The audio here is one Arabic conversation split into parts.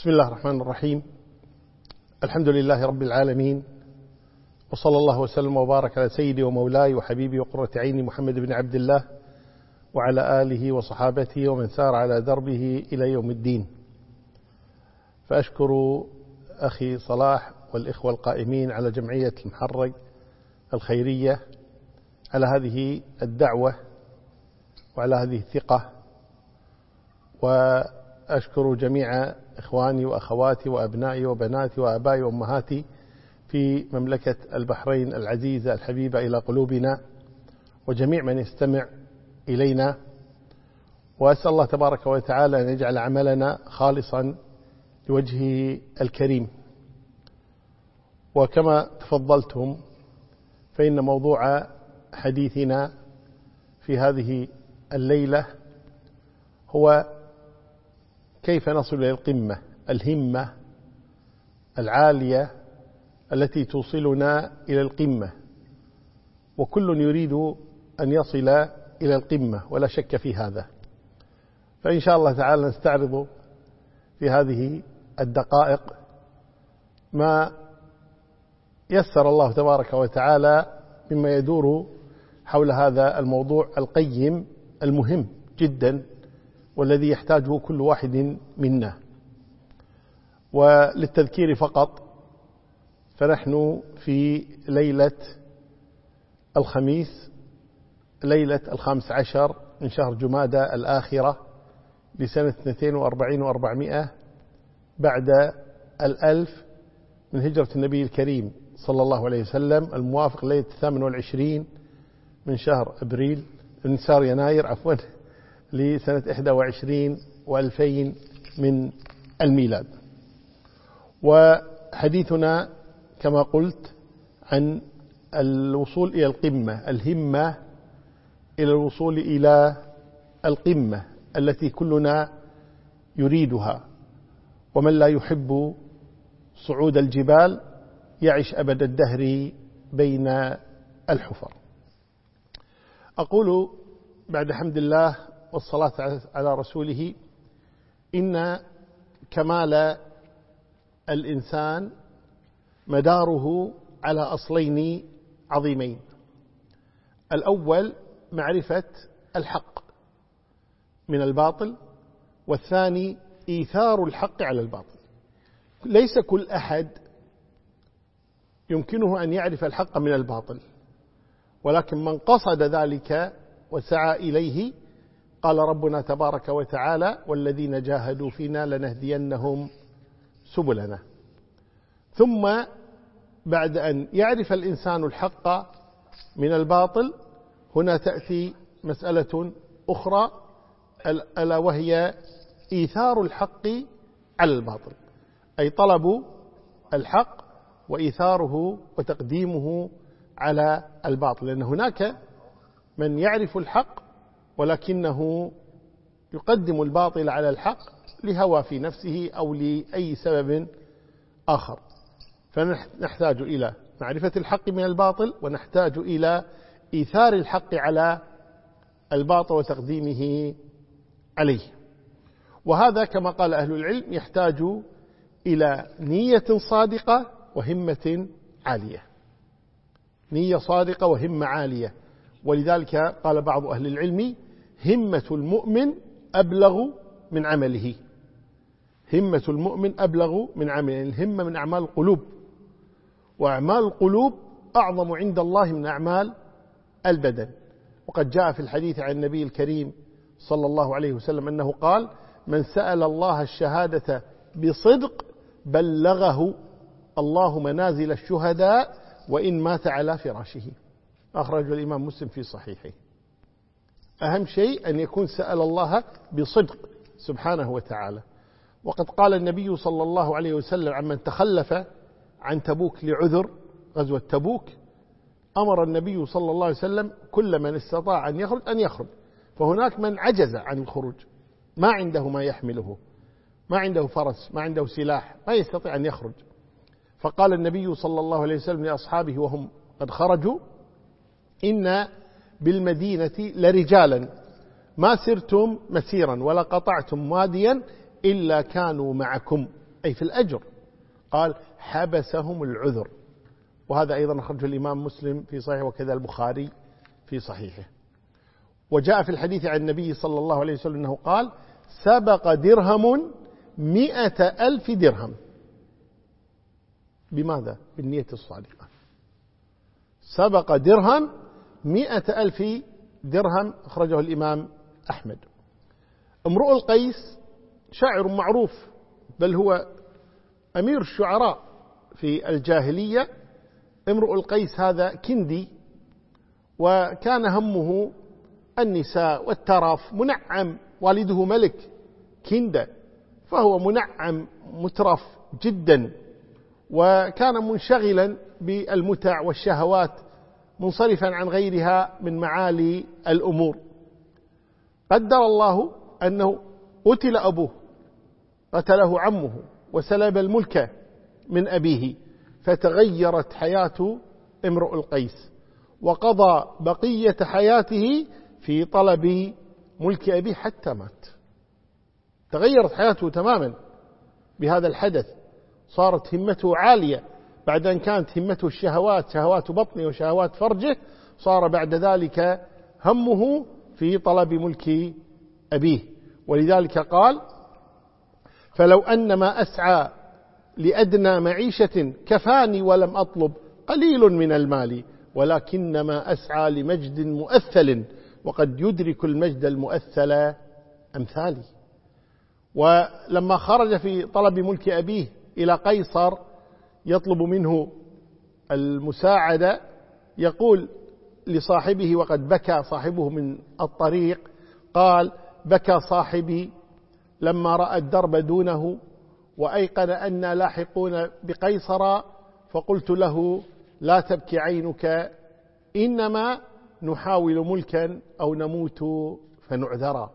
بسم الله الرحمن الرحيم. الحمد لله رب العالمين. وصلى الله وسلم وبارك على سيدي ومولاي وحبيبي وقرة عيني محمد بن عبد الله وعلى آله وصحابته ومن سار على دربه إلى يوم الدين. فأشكر أخي صلاح والإخوة القائمين على جمعية المحرق الخيرية على هذه الدعوة وعلى هذه الثقة. وأشكر جميع إخواني وأخواتي وأبنائي وبناتي وآبائي وأمهاتي في مملكة البحرين العزيزة الحبيبة إلى قلوبنا وجميع من يستمع إلينا. وأسأل الله تبارك وتعالى أن يجعل عملنا خالصا لوجهه الكريم. وكما تفضلتم فإن موضوع حديثنا في هذه الليلة هو كيف نصل إلى القمة؟ الهمة العالية التي توصلنا إلى القمة. وكل يريد أن يصل إلى القمة ولا شك في هذا. فإن شاء الله تعالى نستعرض في هذه الدقائق ما يسر الله تبارك وتعالى مما يدور حول هذا الموضوع القيم المهم جدا. والذي يحتاجه كل واحد منا. وللتذكير فقط فنحن في ليلة الخميس ليلة الخامس عشر من شهر جمادى الآخرة لسنة 42 و400 بعد الألف من هجرة النبي الكريم صلى الله عليه وسلم الموافق ليلة 28 من شهر أبريل من شهر يناير عفوا. لسنة 21 و2000 من الميلاد. وحديثنا كما قلت عن الوصول إلى القمة الهمة إلى الوصول إلى القمة التي كلنا يريدها. ومن لا يحب صعود الجبال يعش أبد الدهر بين الحفر. أقول بعد حمد الله والصلاة على رسوله. إن كمال الإنسان مداره على أصلين عظيمين. الأول معرفة الحق من الباطل والثاني إيثار الحق على الباطل. ليس كل أحد يمكنه أن يعرف الحق من الباطل ولكن من قصد ذلك وسعى إليه قال ربنا تبارك وتعالى والذين جاهدوا فينا لنهدينهم سبلنا. ثم بعد أن يعرف الإنسان الحق من الباطل هنا تأتي مسألة أخرى ألا وهي إيثار الحق على الباطل. أي طلب الحق وإيثاره وتقديمه على الباطل. لأن هناك من يعرف الحق ولكنه يقدم الباطل على الحق لهوى في نفسه أو لأي سبب آخر. فنحتاج إلى معرفة الحق من الباطل ونحتاج إلى إيثار الحق على الباطل وتقديمه عليه. وهذا كما قال أهل العلم يحتاج إلى نية صادقة وهمة عالية. نية صادقة وهمة عالية. ولذلك قال بعض أهل العلم همة المؤمن أبلغ من عمله. همة المؤمن أبلغ من عمله. الهمة من أعمال القلوب. وأعمال القلوب أعظم عند الله من أعمال البدن. وقد جاء في الحديث عن النبي الكريم صلى الله عليه وسلم أنه قال من سأل الله الشهادة بصدق بلغه الله منازل الشهداء وإن مات على فراشه. أخرج الإمام مسلم في صحيحه. أهم شيء أن يكون سأل الله بصدق سبحانه وتعالى. وقد قال النبي صلى الله عليه وسلم عمن تخلف عن تبوك لعذر غزوة تبوك أمر النبي صلى الله عليه وسلم كل من استطاع أن يخرج أن يخرج. فهناك من عجز عن الخروج. ما عنده ما يحمله. ما عنده فرس ما عنده سلاح ما يستطيع أن يخرج. فقال النبي صلى الله عليه وسلم لأصحابه وهم قد خرجوا إن بالمدينة لرجالا. ما سرتم مسيرا ولا قطعتم واديا إلا كانوا معكم. أي في الأجر. قال حبسهم العذر. وهذا أيضا أخرجه الإمام مسلم في صحيح وكذا البخاري في صحيحه. وجاء في الحديث عن النبي صلى الله عليه وسلم أنه قال سبق درهم مئة ألف درهم. بماذا؟ بالنية الصادقة. سبق درهم مئة ألف درهم أخرجه الإمام أحمد. امرؤ القيس شاعر معروف بل هو أمير الشعراء في الجاهلية. امرؤ القيس هذا كندي وكان همه النساء والترف منعم والده ملك كندة فهو منعم مترف جدا وكان منشغلا بالمتع والشهوات منصرفا عن غيرها من معالي الأمور. قدر الله أنه قتل أبوه قتله عمه وسلب الملك من أبيه فتغيرت حياة امرؤ القيس وقضى بقية حياته في طلب ملك أبيه حتى مات. تغيرت حياته تماما. بهذا الحدث صارت همته عالية. بعد أن كانت همته الشهوات شهوات بطنه وشهوات فرجه صار بعد ذلك همه في طلب ملك أبيه. ولذلك قال فلو أن ما أسعى لأدنى معيشة كفاني ولم أطلب قليل من المال ولكنما أسعى لمجد مؤثل وقد يدرك المجد المؤثل أمثالي. ولما خرج في طلب ملك أبيه إلى قيصر يطلب منه المساعدة يقول لصاحبه وقد بكى صاحبه من الطريق. قال بكى صاحبي لما رأى الدرب دونه وأيقن أن لاحقون بقيصر فقلت له لا تبكي عينك إنما نحاول ملكا أو نموت فنعذرا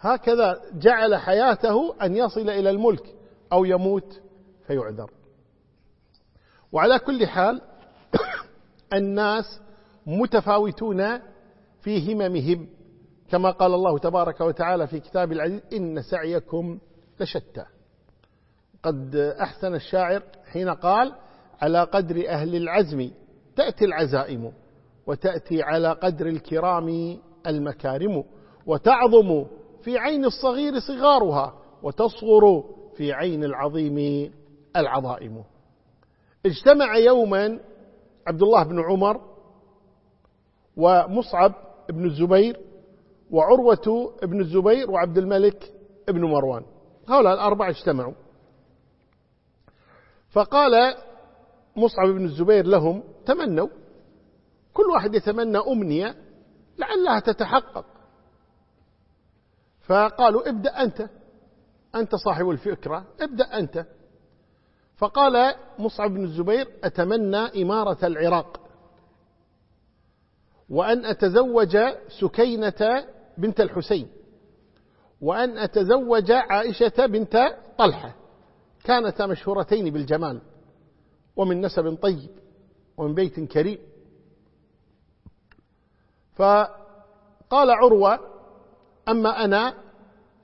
هكذا جعل حياته أن يصل إلى الملك. أو يموت فيعذر. وعلى كل حال الناس متفاوتون في هممهم. كما قال الله تبارك وتعالى في كتاب العزيز إن سعيكم لشتى. قد أحسن الشاعر حين قال على قدر أهل العزم تأتي العزائم وتأتي على قدر الكرام المكارم وتعظم في عين الصغير صغارها وتصغر في عين العظيم العظائم. اجتمع يوما عبد الله بن عمر ومصعب بن الزبير وعروة بن الزبير وعبد الملك بن مروان. هؤلاء الأربعة اجتمعوا. فقال مصعب بن الزبير لهم تمنوا. كل واحد يتمنى أمنية لعلها تتحقق. فقالوا ابدأ أنت. أنت صاحب الفكرة ابدأ أنت. فقال مصعب بن الزبير أتمنى إمارة العراق. وأن أتزوج سكينة بنت الحسين. وأن أتزوج عائشة بنت طلحة. كانتا مشهورتين بالجمال. ومن نسب طيب ومن بيت كريم. فقال عروة أما أنا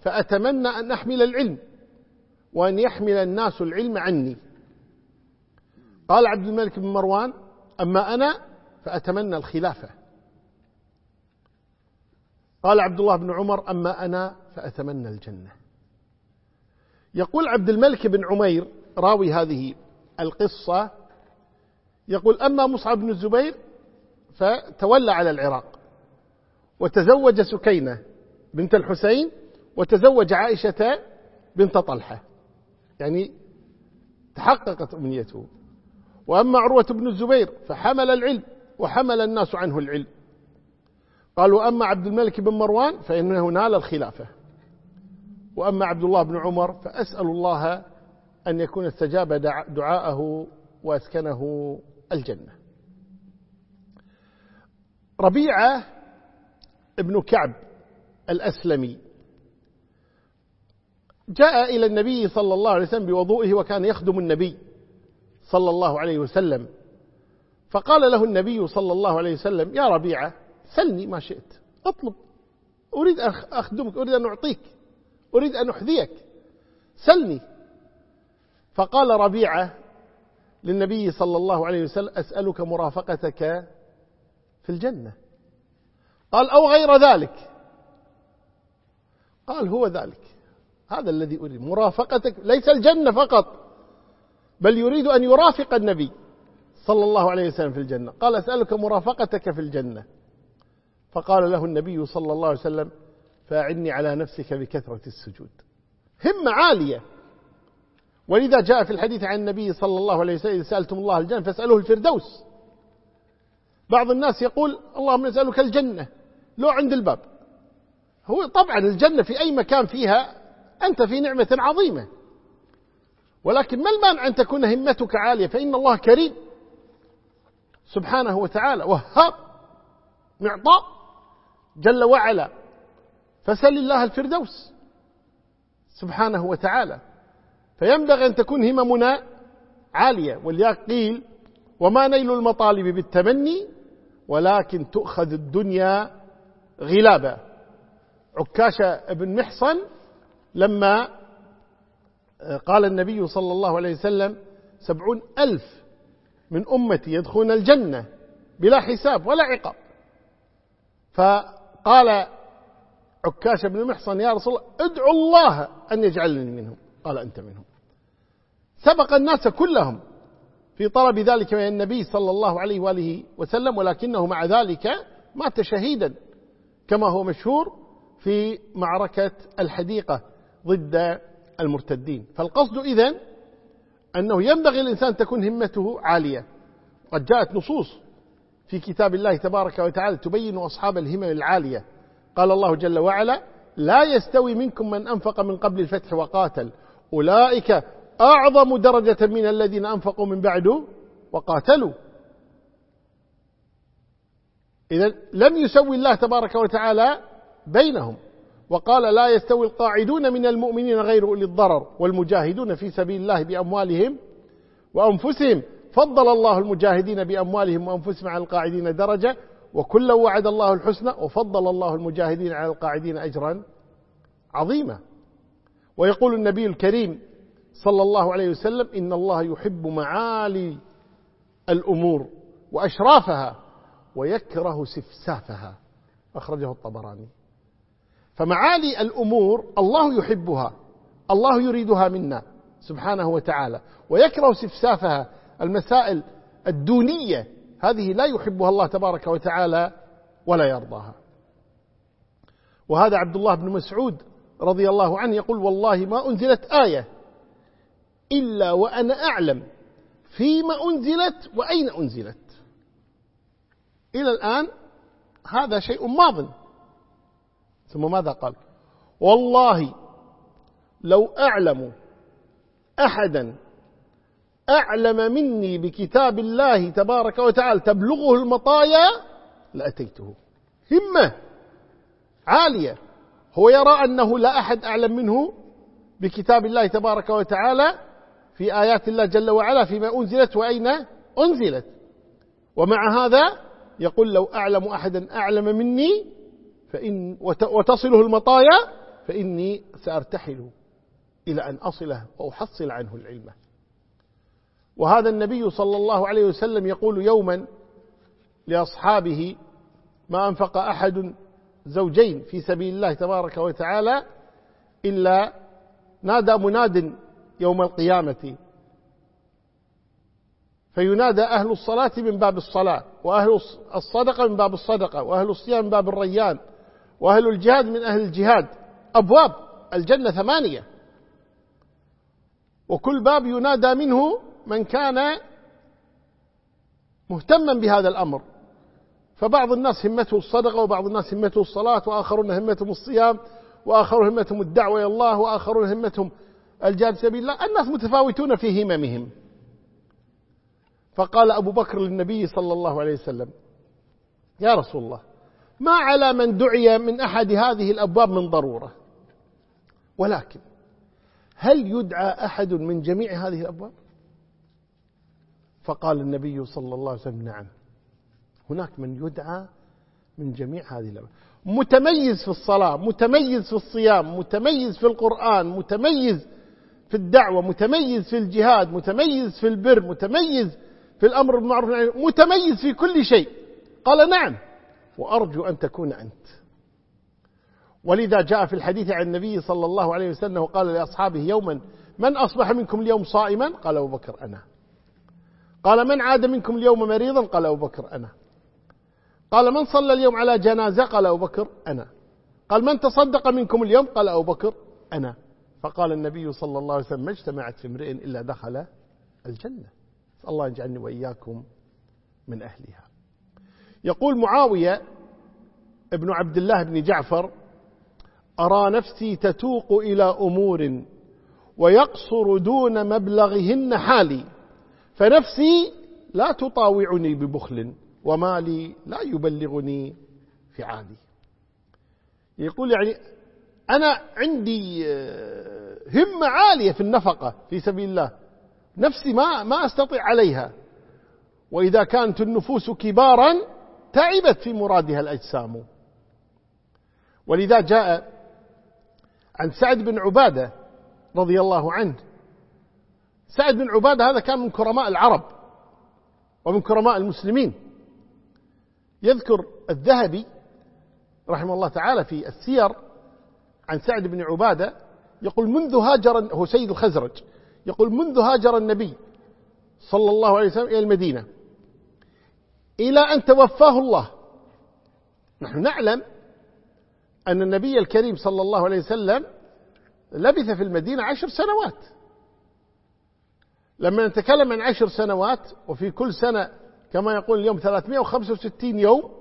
فأتمنى أن أحمل العلم وأن يحمل الناس العلم عني. قال عبد الملك بن مروان أما أنا فأتمنى الخلافة. قال عبد الله بن عمر أما أنا فأتمنى الجنة. يقول عبد الملك بن عمير راوي هذه القصة يقول أما مصعب بن الزبير فتولى على العراق وتزوج سكينة بنت الحسين وتزوج عائشة بنت طلحة. يعني تحققت أمنيته. وأما عروة بن الزبير فحمل العلم وحمل الناس عنه العلم. قالوا أما عبد الملك بن مروان فإنه نال الخلافة. وأما عبد الله بن عمر فأسأل الله أن يكون استجاب دعاءه وأسكنه الجنة. ربيعة ابن كعب الأسلمي جاء إلى النبي صلى الله عليه وسلم بوضوئه وكان يخدم النبي صلى الله عليه وسلم. فقال له النبي صلى الله عليه وسلم يا ربيعة سلني ما شئت. اطلب. أريد أن أخدمك. أريد أن أعطيك. أريد أن أحذيك. سلني. فقال ربيعة للنبي صلى الله عليه وسلم أسألك مرافقتك في الجنة. قال أو غير ذلك. قال هو ذلك. هذا الذي أريد. مرافقتك ليس الجنة فقط بل يريد أن يرافق النبي صلى الله عليه وسلم في الجنة. قال أسألك مرافقتك في الجنة. فقال له النبي صلى الله عليه وسلم فأعني على نفسك بكثرة السجود. همة عالية. ولذا جاء في الحديث عن النبي صلى الله عليه وسلم سألتم الله الجنة فاسألوه الفردوس. بعض الناس يقول اللهم نسألك الجنة. لو عند الباب. هو طبعا الجنة في أي مكان فيها أنت في نعمة عظيمة. ولكن ما المانع أن تكون همتك عالية؟ فإن الله كريم. سبحانه وتعالى وهاب معطاء جل وعلا. فسل الله الفردوس. سبحانه وتعالى. فينبغي أن تكون هممنا عالية. قيل وما نيل المطالب بالتمني ولكن تؤخذ الدنيا غلابا. عكاشة بن محصن لما قال النبي صلى الله عليه وسلم سبعون ألف من أمتي يدخلون الجنة بلا حساب ولا عقاب. فقال عكاش بن محصن يا رسول الله ادعو الله أن يجعلني منهم. قال أنت منهم. سبق الناس كلهم في طلب ذلك من النبي صلى الله عليه وآله وسلم ولكنه مع ذلك مات شهيدا كما هو مشهور في معركة الحديقة ضد المرتدين. فالقصد إذن أنه ينبغي الإنسان تكون همته عالية. قد جاءت نصوص في كتاب الله تبارك وتعالى تبين أصحاب الهمم العالية. قال الله جل وعلا لا يستوي منكم من أنفق من قبل الفتح وقاتل. أولئك أعظم درجة من الذين أنفقوا من بعد وقاتلوا. إذا لم يسوي الله تبارك وتعالى بينهم. وقال لا يستوي القاعدون من المؤمنين غير أولي الضرر والمجاهدون في سبيل الله بأموالهم وأنفسهم. فضل الله المجاهدين بأموالهم وأنفسهم على القاعدين درجة وكلا وعد الله الحسنى وفضل الله المجاهدين على القاعدين أجرا عظيما. ويقول النبي الكريم صلى الله عليه وسلم إن الله يحب معالي الأمور وأشرافها ويكره سفسافها. أخرجه الطبراني. فمعالي الأمور الله يحبها الله يريدها منا سبحانه وتعالى ويكره سفسافها المسائل الدونية هذه لا يحبها الله تبارك وتعالى ولا يرضاها. وهذا عبد الله بن مسعود رضي الله عنه يقول والله ما أنزلت آية إلا وأنا أعلم فيما أنزلت وأين أنزلت. إلى الآن هذا شيء ماض. ثم ماذا قال؟ والله لو أعلم أحدا أعلم مني بكتاب الله تبارك وتعالى تبلغه المطايا لأتيته. همة عالية. هو يرى أنه لا أحد أعلم منه بكتاب الله تبارك وتعالى في آيات الله جل وعلا فيما أنزلت وأين أنزلت. ومع هذا يقول لو أعلم أحدا أعلم مني فإن وتصله المطايا فإني سأرتحل إلى أن أصله وأحصل عنه العلم. وهذا النبي صلى الله عليه وسلم يقول يوما لأصحابه ما أنفق أحد زوجين في سبيل الله تبارك وتعالى إلا نادى مناد يوم القيامة. فينادى أهل الصلاة من باب الصلاة وأهل الصدقة من باب الصدقة وأهل الصيام من باب الريان وأهل الجهاد من أهل الجهاد. أبواب. الجنة ثمانية. وكل باب ينادى منه من كان مهتما بهذا الأمر. فبعض الناس همته الصدقة وبعض الناس همته الصلاة وآخرون همتهم الصيام وآخرون همتهم الدعوة إلى الله وآخرون همتهم الجهاد سبيل الله. الناس متفاوتون في هممهم. فقال أبو بكر للنبي صلى الله عليه وسلم يا رسول الله ما على من دعي من أحد هذه الأبواب من ضرورة. ولكن هل يدعى أحد من جميع هذه الأبواب؟ فقال النبي صلى الله عليه وسلم نعم. هناك من يدعى من جميع هذه الأبواب. متميز في الصلاة متميز في الصيام متميز في القرآن متميز في الدعوة متميز في الجهاد متميز في البر متميز في الأمر بالمعروف متميز في كل شيء. قال نعم. وأرجو أن تكون أنت. ولذا جاء في الحديث عن النبي صلى الله عليه وسلم وقال لأصحابه يوما من أصبح منكم اليوم صائما؟ قال أبو بكر أنا. قال من عاد منكم اليوم مريضا؟ قال أبو بكر أنا. قال من صلى اليوم على جنازة؟ قال أبو بكر أنا. قال من تصدق منكم اليوم؟ قال أبو بكر أنا. فقال النبي صلى الله عليه وسلم ما اجتمعت في امرئ إلا دخل الجنة. الله يجعلني وإياكم من أهلها. يقول معاوية ابن عبد الله بن جعفر أرى نفسي تتوق إلى أمور ويقصر دون مبلغهن حالي فنفسي لا تطاوعني ببخل ومالي لا يبلغني فعالي. يقول يعني أنا عندي آه، همة عالية في النفقة في سبيل الله نفسي ما ما أستطيع عليها. وإذا كانت النفوس كبارا تعبت في مرادها الأجسام. ولذا جاء عن سعد بن عبادة رضي الله عنه. سعد بن عبادة هذا كان من كرماء العرب ومن كرماء المسلمين. يذكر الذهبي رحمه الله تعالى في السير عن سعد بن عبادة يقول منذ هاجر هو سيد الخزرج. يقول منذ هاجر النبي صلى الله عليه وسلم إلى المدينة إلى أن توفاه الله. نحن نعلم أن النبي الكريم صلى الله عليه وسلم لبث في المدينة عشر سنوات. لما نتكلم عن عشر سنوات وفي كل سنة كما يقول اليوم 365 يوم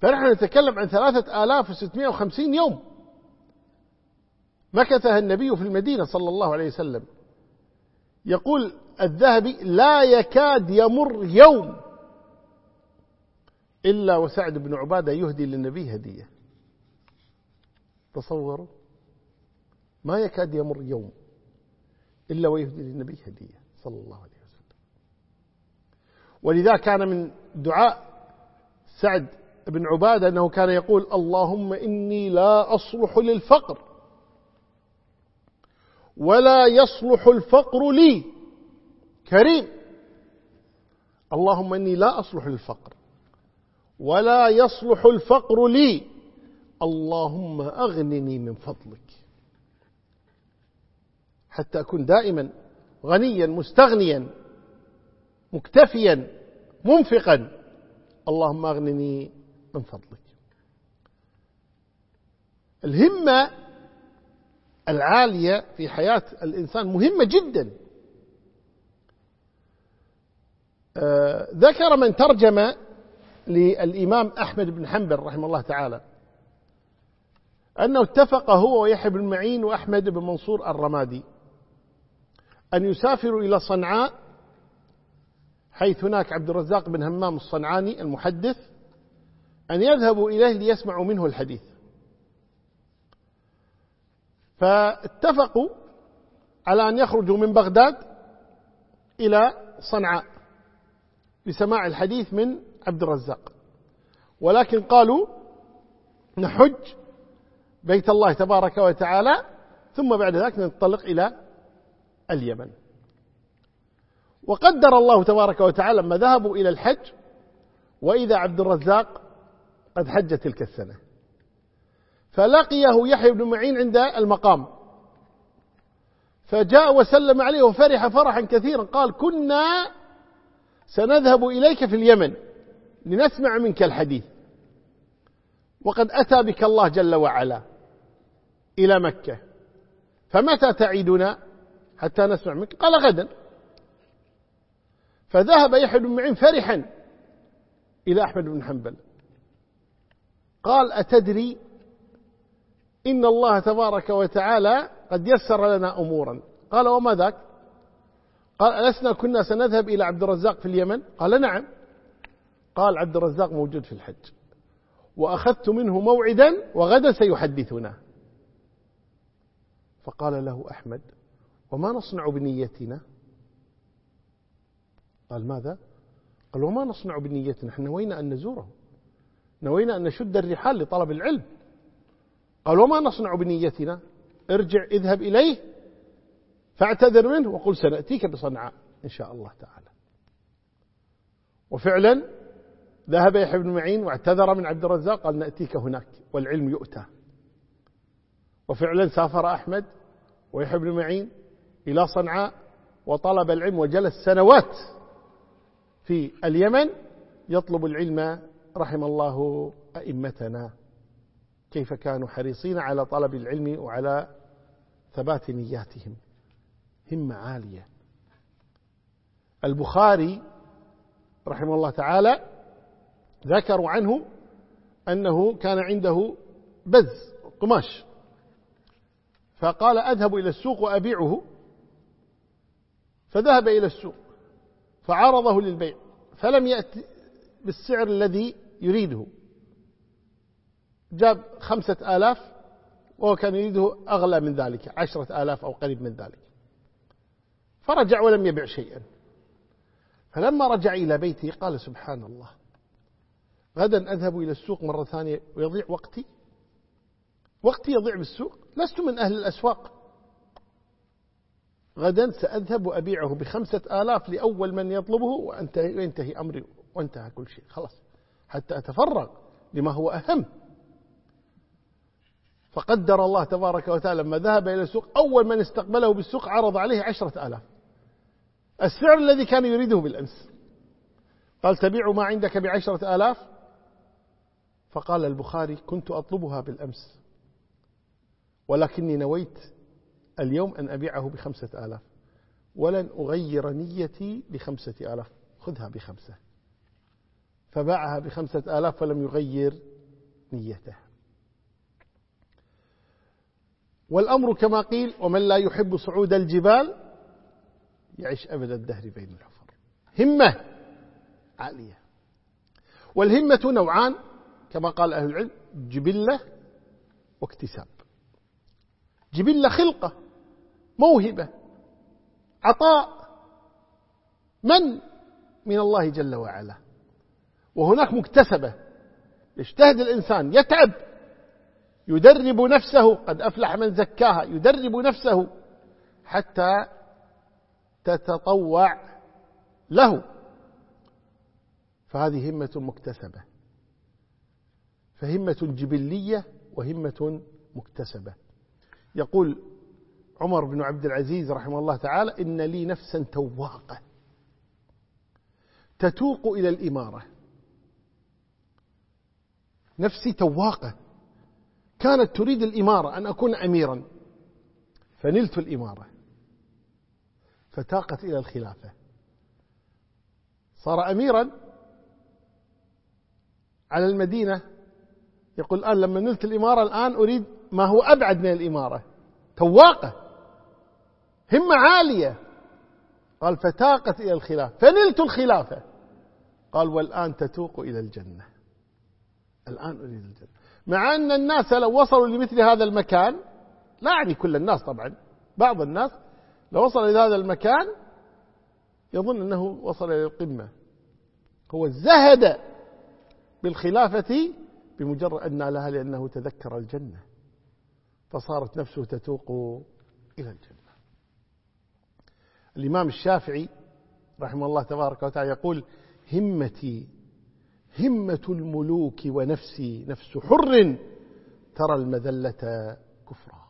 فنحن نتكلم عن 3650 يوم. مكثها النبي في المدينة صلى الله عليه وسلم. يقول الذهبي لا يكاد يمر يوم إلا وسعد بن عبادة يهدي للنبي هدية. تصوروا؟ ما يكاد يمر يوم إلا ويهدي للنبي هدية صلى الله عليه وسلم. ولذا كان من دعاء سعد بن عبادة أنه كان يقول اللهم إني لا أصلح للفقر ولا يصلح الفقر لي. كريم. اللهم إني لا أصلح للفقر ولا يصلح الفقر لي. اللهم أغنني من فضلك حتى أكون دائما غنيا مستغنيا مكتفيا منفقا. اللهم أغنني من فضلك. الهمة العالية في حياة الإنسان مهمة جدا. ذكر من ترجم للإمام أحمد بن حنبل رحمه الله تعالى أنه اتفق هو ويحيى بن معين وأحمد بن منصور الرمادي أن يسافروا إلى صنعاء حيث هناك عبد الرزاق بن همام الصنعاني المحدث أن يذهبوا إليه ليسمعوا منه الحديث. فاتفقوا على أن يخرجوا من بغداد إلى صنعاء. لسماع الحديث من عبد الرزاق. ولكن قالوا نحج بيت الله تبارك وتعالى ثم بعد ذلك ننطلق إلى اليمن. وقدر الله تبارك وتعالى لما ذهبوا إلى الحج وإذا عبد الرزاق قد حج تلك السنة. فلقيه يحيى بن معين عند المقام. فجاء وسلم عليه وفرح فرحا كثيرا قال كنا سنذهب إليك في اليمن لنسمع منك الحديث. وقد أتى بك الله جل وعلا إلى مكة. فمتى تعيدنا حتى نسمع منك؟ قال غدا. فذهب يحيى بن معين فرحا إلى أحمد بن حنبل. قال أتدري إن الله تبارك وتعالى قد يسر لنا أمورا؟ قال وما ذاك؟ قال ألسنا كنا سنذهب إلى عبد الرزاق في اليمن؟ قال نعم. قال عبد الرزاق موجود في الحج. وأخذت منه موعدا وغدا سيحدثنا. فقال له أحمد وما نصنع بنيتنا؟ قال ماذا؟ قال وما نصنع بنيتنا؟ إحنا نوينا أن نزوره. نوينا أن نشد الرحال لطلب العلم. قال وما نصنع بنيتنا؟ ارجع اذهب إليه. فاعتذر منه وقل سنأتيك بصنعاء إن شاء الله تعالى. وفعلا ذهب يحيى بن معين واعتذر من عبد الرزاق قال نأتيك هناك والعلم يؤتى. وفعلا سافر أحمد ويحيى بن معين إلى صنعاء وطلب العلم وجلس سنوات في اليمن يطلب العلم رحم الله أئمتنا. كيف كانوا حريصين على طلب العلم وعلى ثبات نياتهم. همة عالية. البخاري رحمه الله تعالى ذكروا عنه أنه كان عنده بز قماش. فقال أذهب إلى السوق وأبيعه. فذهب إلى السوق فعرضه للبيع فلم يأتي بالسعر الذي يريده. جاب خمسة آلاف وهو كان يريده أغلى من ذلك عشرة آلاف أو قريب من ذلك. فرجع ولم يبع شيئا. فلما رجع إلى بيته قال سبحان الله. غدا أذهب إلى السوق مرة ثانية ويضيع وقتي؟ وقتي يضيع بالسوق؟ لست من أهل الأسواق. غدا سأذهب وأبيعه بخمسة آلاف لأول من يطلبه وينتهي أمري وانتهى كل شيء. خلاص. حتى أتفرغ لما هو أهم. فقدر الله تبارك وتعالى لما ذهب إلى السوق. أول من استقبله بالسوق عرض عليه عشرة آلاف. السعر الذي كان يريده بالأمس. قال تبيع ما عندك بعشرة آلاف. فقال البخاري كنت أطلبها بالأمس. ولكني نويت اليوم أن أبيعه بخمسة آلاف. ولن أغير نيتي بخمسة آلاف. خذها بخمسة. فباعها بخمسة آلاف فلم يغير نيته. والأمر كما قيل ومن لا يحب صعود الجبال يعيش أبد الدهر بين الحفر. همة عالية. والهمة نوعان كما قال أهل العلم جبلة واكتساب. جبلة خلقة موهبة عطاء. من؟ من الله جل وعلا. وهناك مكتسبة. يجتهد الإنسان يتعب. يدرب نفسه قد أفلح من زكاها يدرب نفسه حتى تتطوع له. فهذه همة مكتسبة. فهمة جبلية وهمة مكتسبة. يقول عمر بن عبد العزيز رحمه الله تعالى إن لي نفسا تواقة. تتوق إلى الإمارة. نفسي تواقة. كانت تريد الإمارة أن أكون أميرا. فنلت الإمارة. فتاقت إلى الخلافة. صار أميرا على المدينة. يقول الآن لما نلت الإمارة الآن أريد ما هو أبعد من الإمارة. تواقة. همة عالية. قال فتاقت إلى الخلافة فنلت الخلافة. قال والآن تتوق إلى الجنة. الآن أريد الجنة. مع أن الناس لو وصلوا لمثل هذا المكان لا يعني كل الناس طبعا. بعض الناس لو وصل إلى هذا المكان يظن أنه وصل إلى القمة. هو زهد بالخلافة بمجرد أن نالها لأنه تذكر الجنة. فصارت نفسه تتوق إلى الجنة. الإمام الشافعي رحمه الله تبارك وتعالى يقول همتي همة الملوك ونفسي نفس حر ترى المذلة كفرا.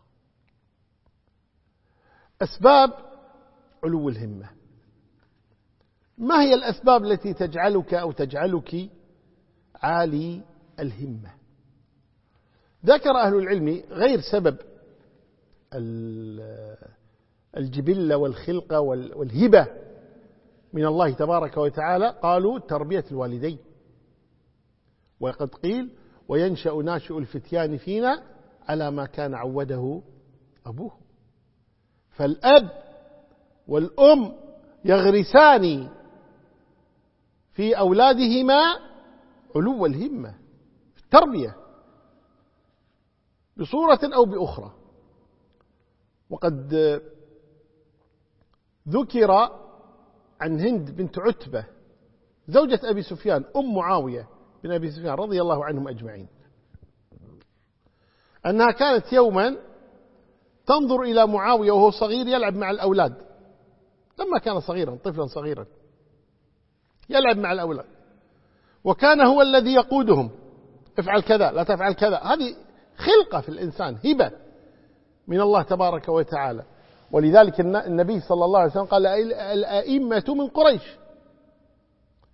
أسباب علو الهمة. ما هي الأسباب التي تجعلك أو تجعلك عالي الهمة؟ ذكر أهل العلم غير سبب الجبلة والخلقة والهبة من الله تبارك وتعالى قالوا تربية الوالدين. وقد قيل وينشأ ناشئ الفتيان فينا على ما كان عوده أبوه. فالأب والأم يغرسان في أولادهما علو الهمة في التربية بصورة أو بأخرى. وقد ذكر عن هند بنت عتبة زوجة أبي سفيان أم معاوية بن أبي سفيان رضي الله عنهم أجمعين. أنها كانت يوما تنظر إلى معاوية وهو صغير يلعب مع الأولاد. لما كان صغيرا طفلا صغيرا. يلعب مع الأولاد. وكان هو الذي يقودهم. افعل كذا لا تفعل كذا. هذه خلقة في الإنسان هبة من الله تبارك وتعالى. ولذلك النبي صلى الله عليه وسلم قال الأئمة من قريش.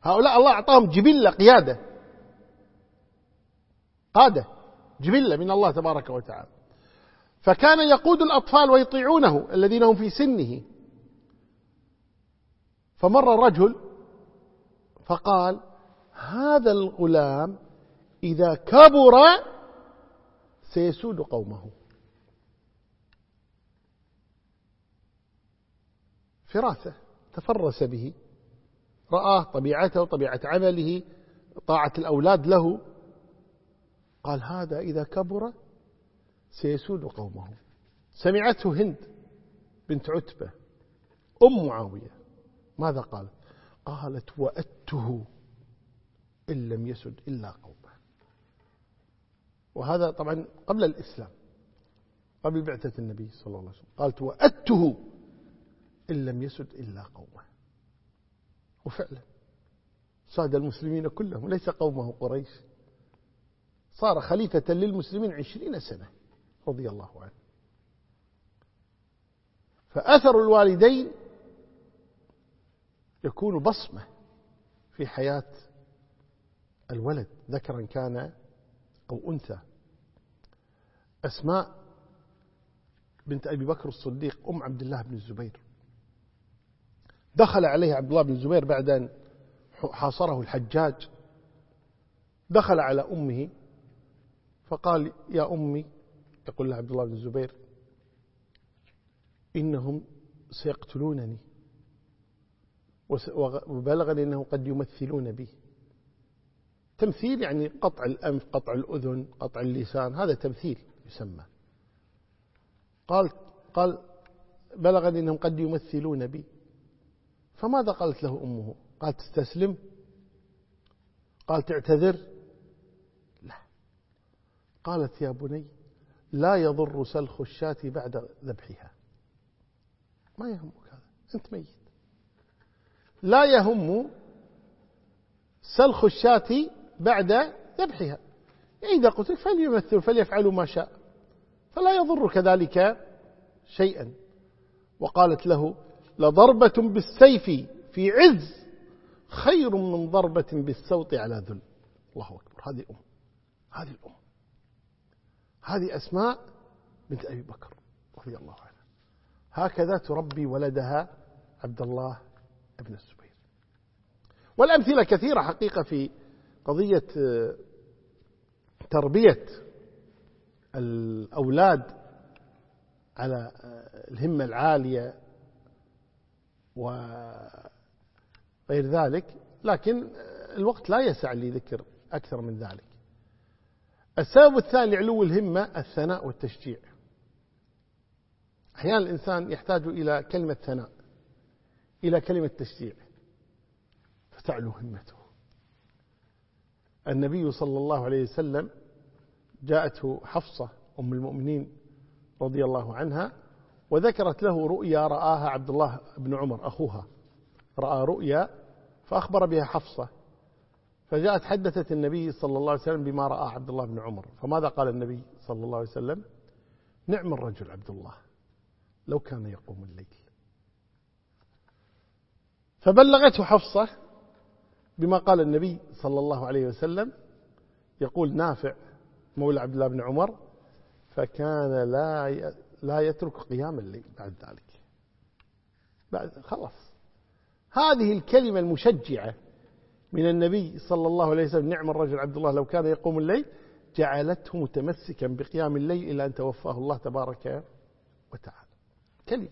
هؤلاء الله أعطاهم جبلة قيادة. قادة جبلة من الله تبارك وتعالى. فكان يقود الأطفال ويطيعونه الذين هم في سنه. فمر الرجل فقال هذا الغلام إذا كبر سيسود قومه. فراسة تفرس به رآه طبيعته طبيعة عمله طاعة الأولاد له. قال هذا إذا كبر سيسود قومه. سمعته هند بنت عتبة أم معاوية. ماذا قالت؟ قالت وأته إن لم يسد إلا قومه. وهذا طبعا قبل الإسلام قبل بعثة النبي صلى الله عليه وسلم. قالت وأته إن لم يسد إلا قومه. وفعلا ساد المسلمين كلهم ليس قومه قريش. صار خليفة للمسلمين عشرين سنة. رضي الله عنه. فأثر الوالدين يكون بصمة في حياة الولد ذكرا كان أو أنثى. أسماء بنت أبي بكر الصديق أم عبد الله بن الزبير. دخل عليه عبد الله بن الزبير بعد أن حاصره الحجاج. دخل على أمه فقال يا أمي يقول له عبد الله بن الزبير إنهم سيقتلونني. وبلغني أنهم قد يمثلون بي. تمثيل يعني قطع الأنف قطع الأذن قطع اللسان هذا تمثيل يسمى. قال قال بلغني أنهم قد يمثلون بي. فماذا قالت له أمه؟ قالت تستسلم قال تعتذر لا. قالت يا بني لا يضر سلخ الشاة بعد ذبحها. ما يهمك هذا أنت ميت. لا يهم سلخ الشاة بعد ذبحها. إذا قتل فليمثل فليفعلوا ما شاء فلا يضر كذلك شيئا. وقالت له لضربة بالسيف في عز خير من ضربة بالسوط على ذل. الله أكبر هذه الأم هذه الأم. هذه أسماء بنت أبي بكر رضي الله عنها. هكذا تربي ولدها عبد الله بن الزبير. والأمثلة كثيرة حقيقة في قضية تربية الأولاد على الهمة العالية وغير ذلك لكن الوقت لا يسع لي ذكر أكثر من ذلك. السبب الثاني لعلو الهمة الثناء والتشجيع. أحيانا الإنسان يحتاج إلى كلمة ثناء إلى كلمة تشجيع فتعلو همته. النبي صلى الله عليه وسلم جاءته حفصة أم المؤمنين رضي الله عنها وذكرت له رؤيا رآها عبد الله بن عمر أخوها رأى رؤيا فأخبر بها حفصة فجاءت حدثت النبي صلى الله عليه وسلم بما رأى عبد الله بن عمر. فماذا قال النبي صلى الله عليه وسلم؟ نعم الرجل عبد الله لو كان يقوم الليل. فبلغته حفصة بما قال النبي صلى الله عليه وسلم يقول نافع مولى عبد الله بن عمر فكان لا لا يترك قيام الليل بعد ذلك. بعد خلاص. هذه الكلمة المشجعة من النبي صلى الله عليه وسلم نعم الرجل عبد الله لو كان يقوم الليل جعلته متمسكا بقيام الليل إلى أن توفاه الله تبارك وتعالى. كلمة.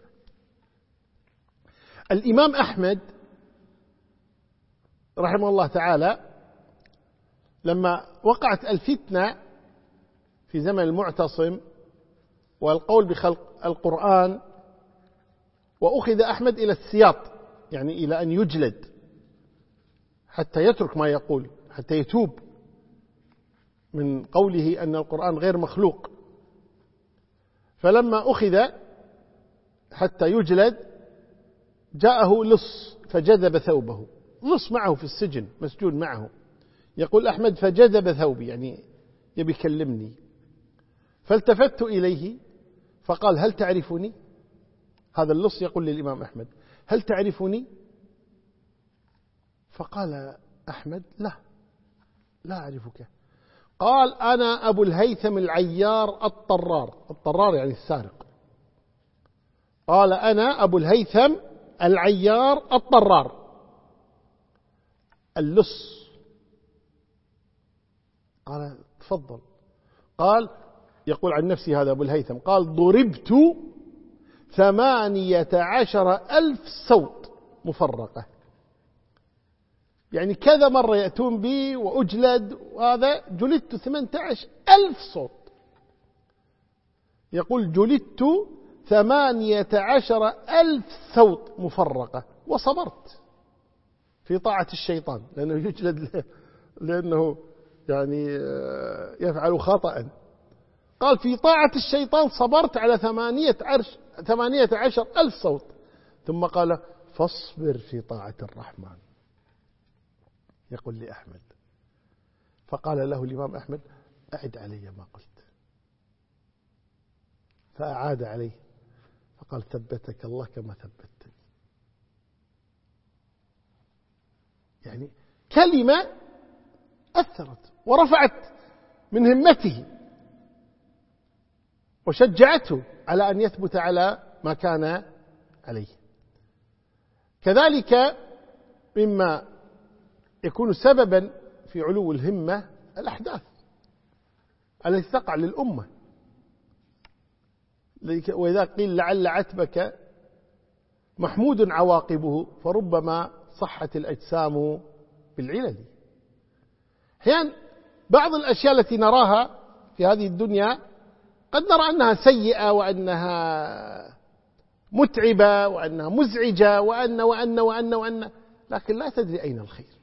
الإمام أحمد رحمه الله تعالى لما وقعت الفتنة في زمن المعتصم والقول بخلق القرآن وأخذ أحمد إلى السياط يعني إلى أن يجلد. حتى يترك ما يقول حتى يتوب من قوله أن القرآن غير مخلوق. فلما أخذ حتى يجلد جاءه لص فجذب ثوبه. لص معه في السجن مسجون معه. يقول أحمد فجذب ثوبي يعني يبي يكلمني. فالتفت إليه فقال هل تعرفني؟ هذا اللص يقول للإمام أحمد. هل تعرفني؟ فقال أحمد لا لا أعرفك. قال أنا أبو الهيثم العيار الطرار الطرار يعني السارق. قال أنا أبو الهيثم العيار الطرار. اللص. قال تفضل. قال يقول عن نفسي هذا أبو الهيثم قال ضربت ثمانية عشر ألف صوت مفرقة. يعني كذا مرة يأتون بي وأجلد وهذا جلدت ثمانية عشر ألف صوت. يقول جلدت ثمانية عشر ألف صوت مفرقة وصبرت في طاعة الشيطان لأنه يجلد لأنه يعني آه، يفعل خطأ. قال في طاعة الشيطان صبرت على ثمانية, عرش ثمانية عشر ألف صوت. ثم قال فاصبر في طاعة الرحمن. يقول لي أحمد. فقال له الإمام أحمد أعد علي ما قلت. فأعاد عليه. فقال ثبتك الله كما ثبتني يعني كلمة أثرت ورفعت من همته وشجعته على أن يثبت على ما كان عليه. كذلك مما يكون سببا في علو الهمة الأحداث التي تقع للأمة. وإذا قيل لعل عتبك محمود عواقبه فربما صحت الأجسام بالعلل. أحيانا بعض الأشياء التي نراها في هذه الدنيا قد نرى أنها سيئة وأنها متعبة وأنها مزعجة وأن وأن وأن وأن لكن لا تدري أين الخير.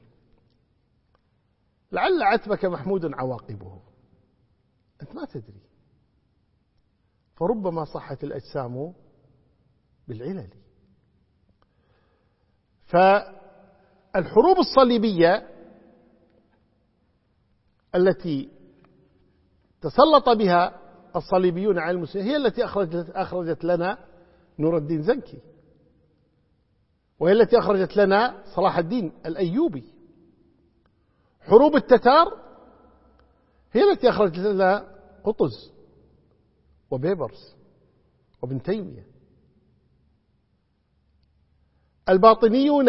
لعل عتبك محمود عواقبه. أنت ما تدري. فربما صحت الأجسام بالعلل. فالحروب الصليبية التي تسلط بها الصليبيون على المسلمين هي التي أخرجت, أخرجت لنا نور الدين زنكي. وهي التي أخرجت لنا صلاح الدين الأيوبي. حروب التتار هي التي أخرجت لنا قطز وبيبرس وابن تيمية. الباطنيون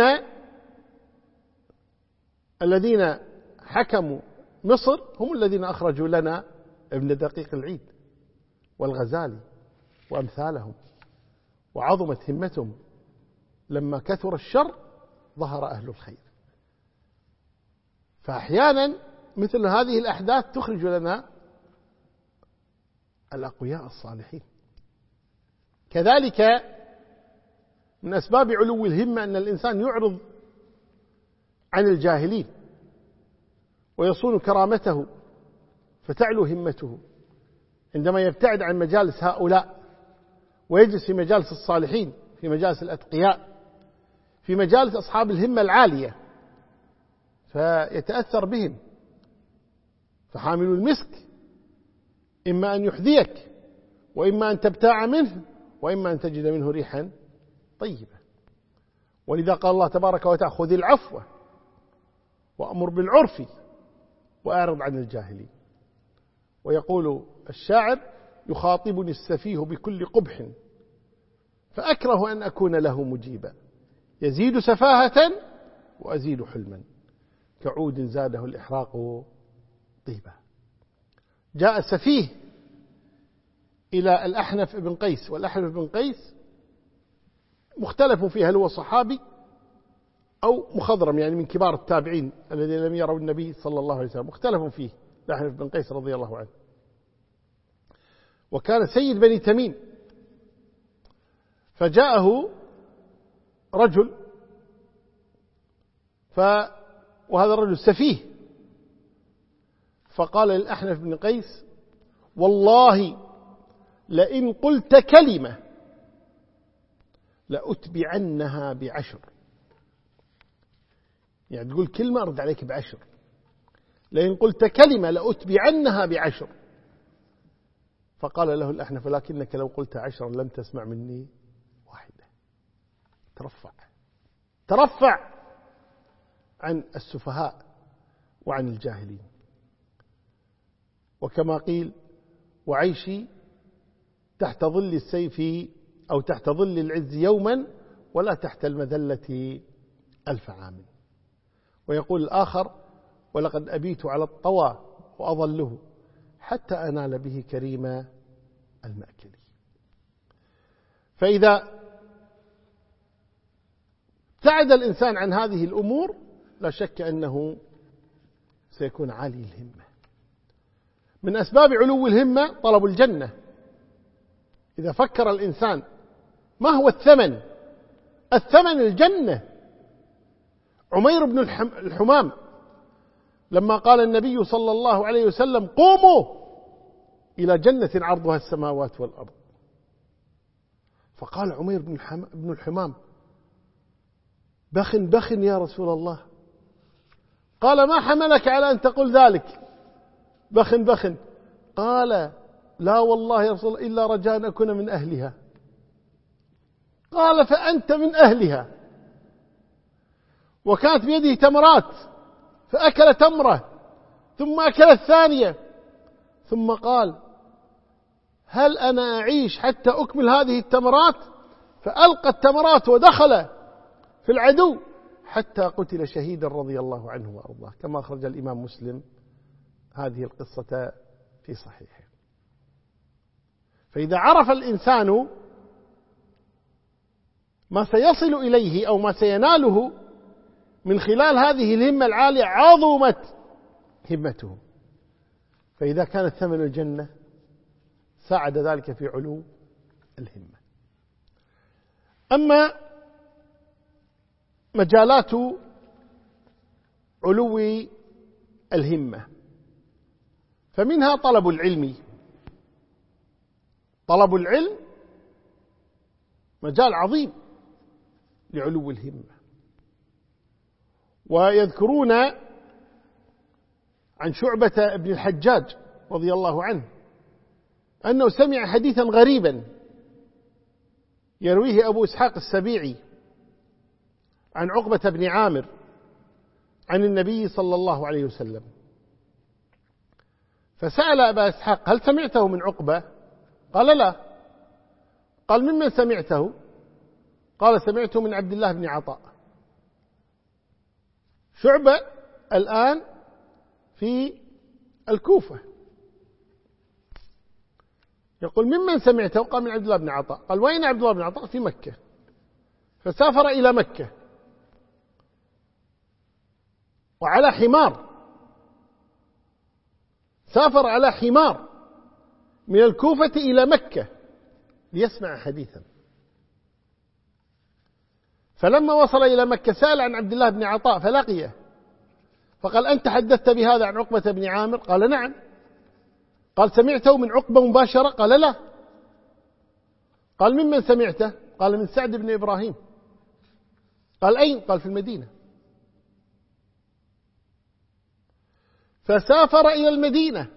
الذين حكموا مصر هم الذين أخرجوا لنا ابن دقيق العيد والغزالي وأمثالهم وعظمت همتهم. لما كثر الشر ظهر أهل الخير. فأحيانا مثل هذه الأحداث تخرج لنا الأقوياء الصالحين. كذلك من أسباب علو الهمة أن الإنسان يعرض عن الجاهلين ويصون كرامته فتعلو همته. عندما يبتعد عن مجالس هؤلاء ويجلس في مجالس الصالحين في مجالس الأتقياء في مجالس أصحاب الهمة العالية فيتأثر بهم. فحامل المسك إما أن يحذيك وإما أن تبتاع منه وإما أن تجد منه ريحا طيبة. ولذا قال الله تبارك وتعالى خذ العفو وأمر بالعرف وأعرض عن الجاهلين. ويقول الشاعر يخاطبني السفيه بكل قبح فأكره أن أكون له مجيبا. يزيد سفاهة وأزيد حلما. كعود زاده الإحراق طيبا. جاء سفيه إلى الأحنف بن قيس والأحنف بن قيس مختلف فيه هل هو صحابي أو مخضرم يعني من كبار التابعين الذين لم يروا النبي صلى الله عليه وسلم. مختلف فيه الأحنف بن قيس رضي الله عنه. وكان سيد بني تميم فجاءه رجل ف وهذا الرجل سفيه. فقال للأحنف بن قيس والله لئن قلت كلمة لأتبعنها بعشر. يعني تقول كلمة أرد عليك بعشر. لئن قلت كلمة لأتبعنها بعشر. فقال له الأحنف لكنك لو قلت عشرا لم تسمع مني واحدة. ترفع. ترفع. عن السفهاء وعن الجاهلين. وكما قيل وعيشي تحت ظل السيف أو تحت ظل العز يوما ولا تحت المذلة ألف عام. ويقول الآخر ولقد أبيت على الطوى وأظله حتى أنال به كريم المأكل. فإذا ابتعد الإنسان عن هذه الأمور لا شك أنه سيكون عالي الهمة. من أسباب علو الهمة طلب الجنة. إذا فكر الإنسان ما هو الثمن؟ الثمن الجنة. عمير بن الحمام لما قال النبي صلى الله عليه وسلم قوموا إلى جنة عرضها السماوات والأرض. فقال عمير بن الحمام بخ بخ يا رسول الله. قال ما حملك على أن تقول ذلك؟ بخ بخ قال لا والله يا رسول الله إلا رجاء أن أكون من أهلها. قال فأنت من أهلها. وكانت بيده تمرات فأكل تمرة ثم أكل الثانية. ثم قال هل أنا أعيش حتى أكمل هذه التمرات؟ فألقى التمرات ودخل في العدو. حتى قتل شهيدا رضي الله عنه وأرضاه. كما أخرج الإمام مسلم هذه القصة في صحيحه. فإذا عرف الإنسان ما سيصل إليه أو ما سيناله من خلال هذه الهمة العالية عظمت همته. فإذا كانت ثمن الجنة ساعد ذلك في علو الهمة. أما مجالات علو الهمة. فمنها طلب العلم. طلب العلم مجال عظيم لعلو الهمة. ويذكرون عن شعبة بن الحجاج رضي الله عنه أنه سمع حديثا غريبا يرويه أبو إسحاق السبيعي عن عقبة بن عامر عن النبي صلى الله عليه وسلم. فسأل أبا إسحاق هل سمعته من عقبة؟ قال لا. قال ممن سمعته؟ قال سمعته من عبد الله بن عطاء. شعبة الآن في الكوفة. يقول ممن سمعته؟ قال من عبد الله بن عطاء. قال وين عبد الله بن عطاء؟ في مكة. فسافر إلى مكة. وعلى حمار. سافر على حمار من الكوفة إلى مكة ليسمع حديثا. فلما وصل إلى مكة سأل عن عبد الله بن عطاء فلقيه. فقال أنت حدثت بهذا عن عقبة بن عامر؟ قال نعم. قال سمعته من عقبة مباشرة؟ قال لا. قال ممن سمعته؟ قال من سعد بن إبراهيم. قال أين؟ قال في المدينة. فسافر إلى المدينة.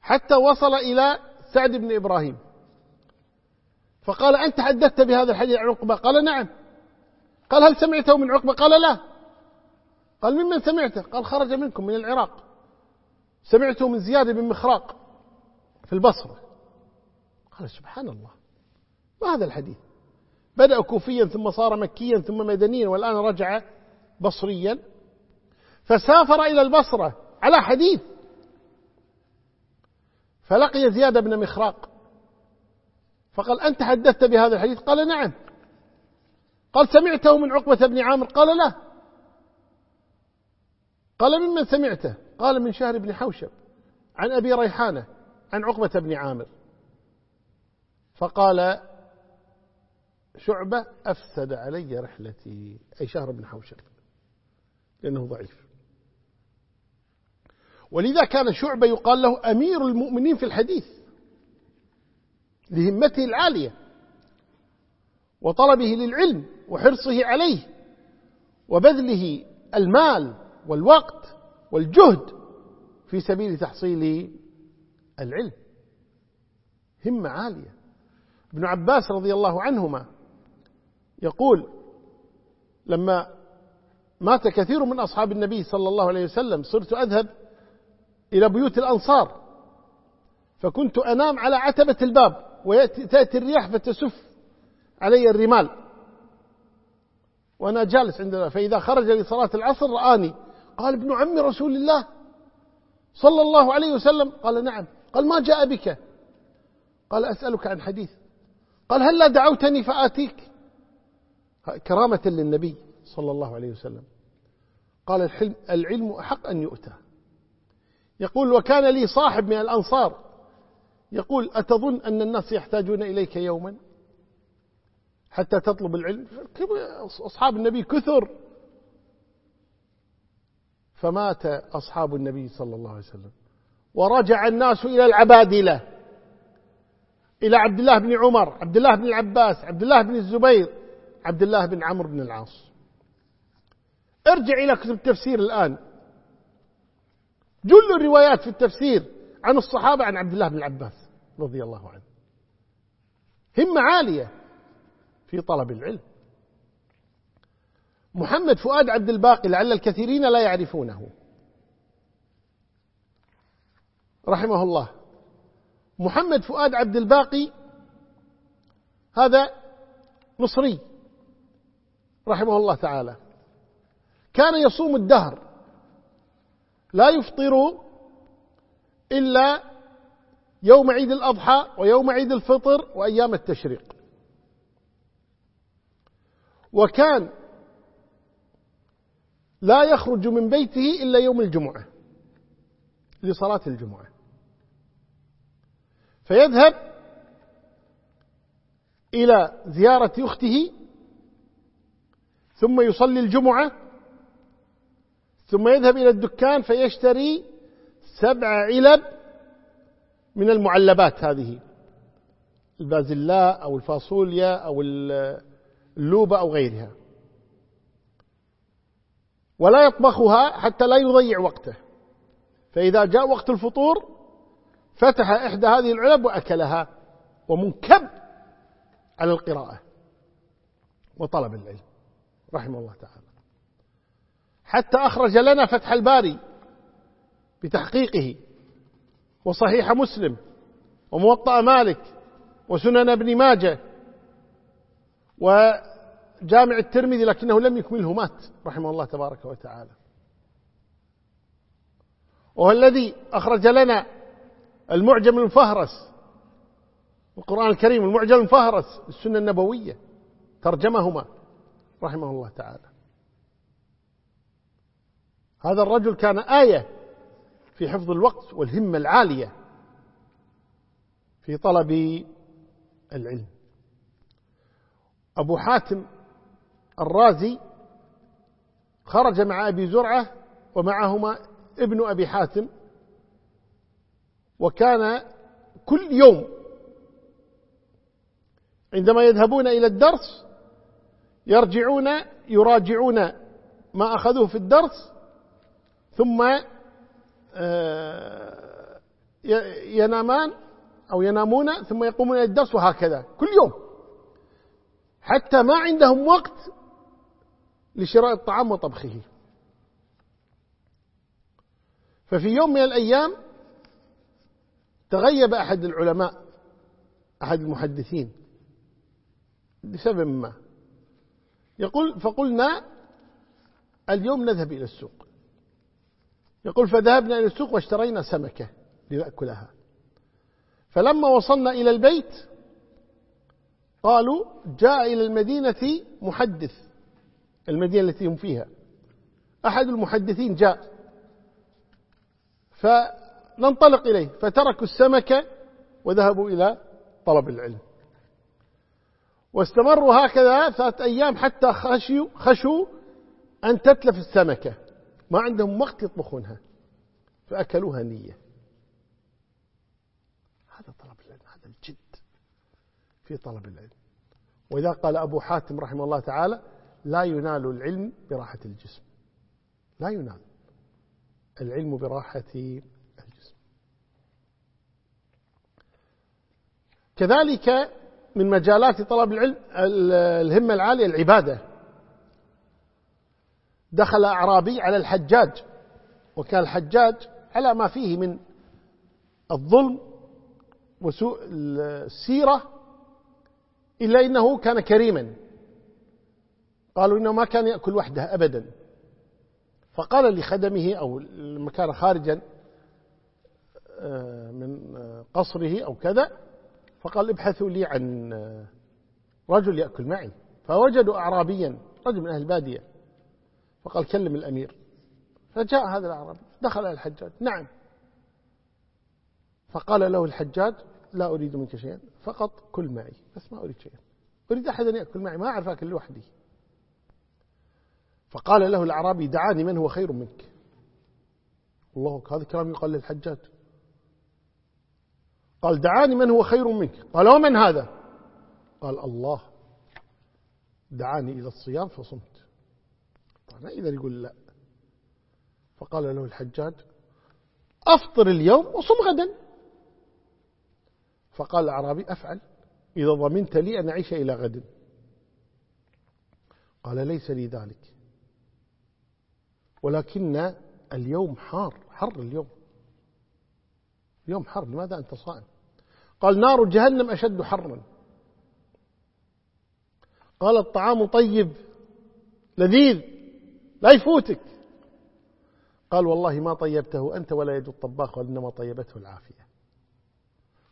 حتى وصل إلى سعد بن إبراهيم. فقال أنت حدثت بهذا الحديث عن عقبة؟ قال نعم. قال هل سمعته من عقبة؟ قال لا. قال ممن سمعته؟ قال خرج منكم من العراق. سمعته من زياد بن مخراق في البصرة. قال سبحان الله. ما هذا الحديث؟ بدأ كوفيا ثم صار مكيا ثم مدنيا والآن رجع بصريا فسافر إلى البصرة على حديث فلقي زياد بن مخراق فقال أنت حدثت بهذا الحديث؟ قال نعم. قال سمعته من عقبة بن عامر؟ قال لا. قال ممن سمعته؟ قال من شهر بن حوشب عن أبي ريحانة عن عقبة بن عامر. فقال شعبة أفسد علي رحلتي أي شهر بن حوشب. لأنه ضعيف. ولذا كان شعبة يقال له أمير المؤمنين في الحديث لهمته العالية وطلبه للعلم وحرصه عليه وبذله المال والوقت والجهد في سبيل تحصيل العلم. همة عالية. ابن عباس رضي الله عنهما يقول لما مات كثير من أصحاب النبي صلى الله عليه وسلم صرت أذهب إلى بيوت الأنصار. فكنت أنام على عتبة الباب وتأتي الرياح فتسف علي الرمال. وأنا جالس عندنا فإذا خرج لصلاة العصر رآني. قال ابن عم رسول الله صلى الله عليه وسلم. قال نعم. قال ما جاء بك؟ قال أسألك عن حديث. قال هل لا دعوتني فآتيك؟ كرامة للنبي. صلى الله عليه وسلم. قال الحلم العلم أحق أن يؤتى. يقول وكان لي صاحب من الأنصار. يقول أتظن أن الناس يحتاجون إليك يوما؟ حتى تطلب العلم. أصحاب النبي كثر. فمات أصحاب النبي صلى الله عليه وسلم. ورجع الناس إلى العبادلة. إلى عبد الله بن عمر عبد الله بن العباس عبد الله بن الزبير عبد الله بن عمرو بن العاص. ارجع إلى كتب التفسير الآن. جل الروايات في التفسير عن الصحابة عن عبد الله بن العباس رضي الله عنه. همة عالية في طلب العلم. محمد فؤاد عبد الباقي لعل الكثيرين لا يعرفونه. رحمه الله. محمد فؤاد عبد الباقي هذا مصري. رحمه الله تعالى. كان يصوم الدهر. لا يفطر إلا يوم عيد الأضحى ويوم عيد الفطر وأيام التشريق. وكان لا يخرج من بيته إلا يوم الجمعة لصلاة الجمعة. فيذهب إلى زيارة أخته ثم يصلي الجمعة ثم يذهب إلى الدكان فيشتري سبع علب من المعلبات هذه البازلاء أو الفاصوليا أو اللوبة أو غيرها. ولا يطبخها حتى لا يضيع وقته. فإذا جاء وقت الفطور فتح إحدى هذه العلب وأكلها ومنكب على القراءة وطلب العلم. رحمه الله تعالى. حتى أخرج لنا فتح الباري بتحقيقه وصحيح مسلم وموطأ مالك وسنن ابن ماجه وجامع الترمذي لكنه لم يكمله مات رحمه الله تبارك وتعالى. وهو الذي أخرج لنا المعجم المفهرس القرآن الكريم المعجم المفهرس السنة النبوية ترجمهما رحمه الله تعالى. هذا الرجل كان آية في حفظ الوقت والهمة العالية في طلب العلم. أبو حاتم الرازي خرج مع أبي زرعة ومعهما ابن أبي حاتم وكان كل يوم عندما يذهبون إلى الدرس يرجعون يراجعون ما أخذوه في الدرس ثم آه، ينامان أو ينامون ثم يقومون الدرس وهكذا كل يوم. حتى ما عندهم وقت لشراء الطعام وطبخه. ففي يوم من الأيام تغيب أحد العلماء أحد المحدثين لسبب ما. يقول فقلنا اليوم نذهب إلى السوق. يقول فذهبنا إلى السوق واشترينا سمكة لنأكلها. فلما وصلنا إلى البيت قالوا جاء إلى المدينة محدث المدينة التي هم فيها. أحد المحدثين جاء. فننطلق إليه. فتركوا السمكة وذهبوا إلى طلب العلم. واستمروا هكذا ثلاثة أيام حتى خشوا, خشوا أن تتلف السمكة. ما عندهم وقت يطبخونها. فأكلوها نية. هذا طلب العلم هذا الجد في طلب العلم. وإذا قال أبو حاتم رحمه الله تعالى لا ينال العلم براحة الجسم. لا ينال العلم براحة الجسم. كذلك من مجالات طلب العلم الهمة العالية العبادة. دخل أعرابي على الحجاج وكان الحجاج على ما فيه من الظلم وسوء السيرة إلا إنه كان كريما. قالوا إنه ما كان يأكل وحده أبدا. فقال لخدمه أو لما كان خارجا آه، من قصره أو كذا فقال ابحثوا لي عن رجل يأكل معي. فوجدوا أعرابيا رجل من أهل البادية فقال كلم الأمير. فجاء هذا الأعرابي دخل الحجاج. نعم. فقال له الحجاج لا أريد منك شيئا فقط كل معي بس ما أريد شيئا. أريد أحدا يأكل معي ما أعرف أكل لوحدي فقال له الأعرابي دعاني من هو خير منك. الله هذا كلام يقال للحجاج. قال دعاني من هو خير منك. قال ومن هذا؟ قال الله. دعاني إلى الصيام فصمت. طبعا إذا يقول لا. فقال له الحجاج أفطر اليوم وصم غدا. فقال الأعرابي أفعل. إذا ضمنت لي أن أعيش إلى غد. قال ليس لي ذلك. ولكن اليوم حار حر اليوم. اليوم حر لماذا أنت صائم؟ قال نار جهنم أشد حرا. قال الطعام طيب لذيذ. لا يفوتك. قال والله ما طيبته أنت ولا يد الطباخ وإنما طيبته العافية.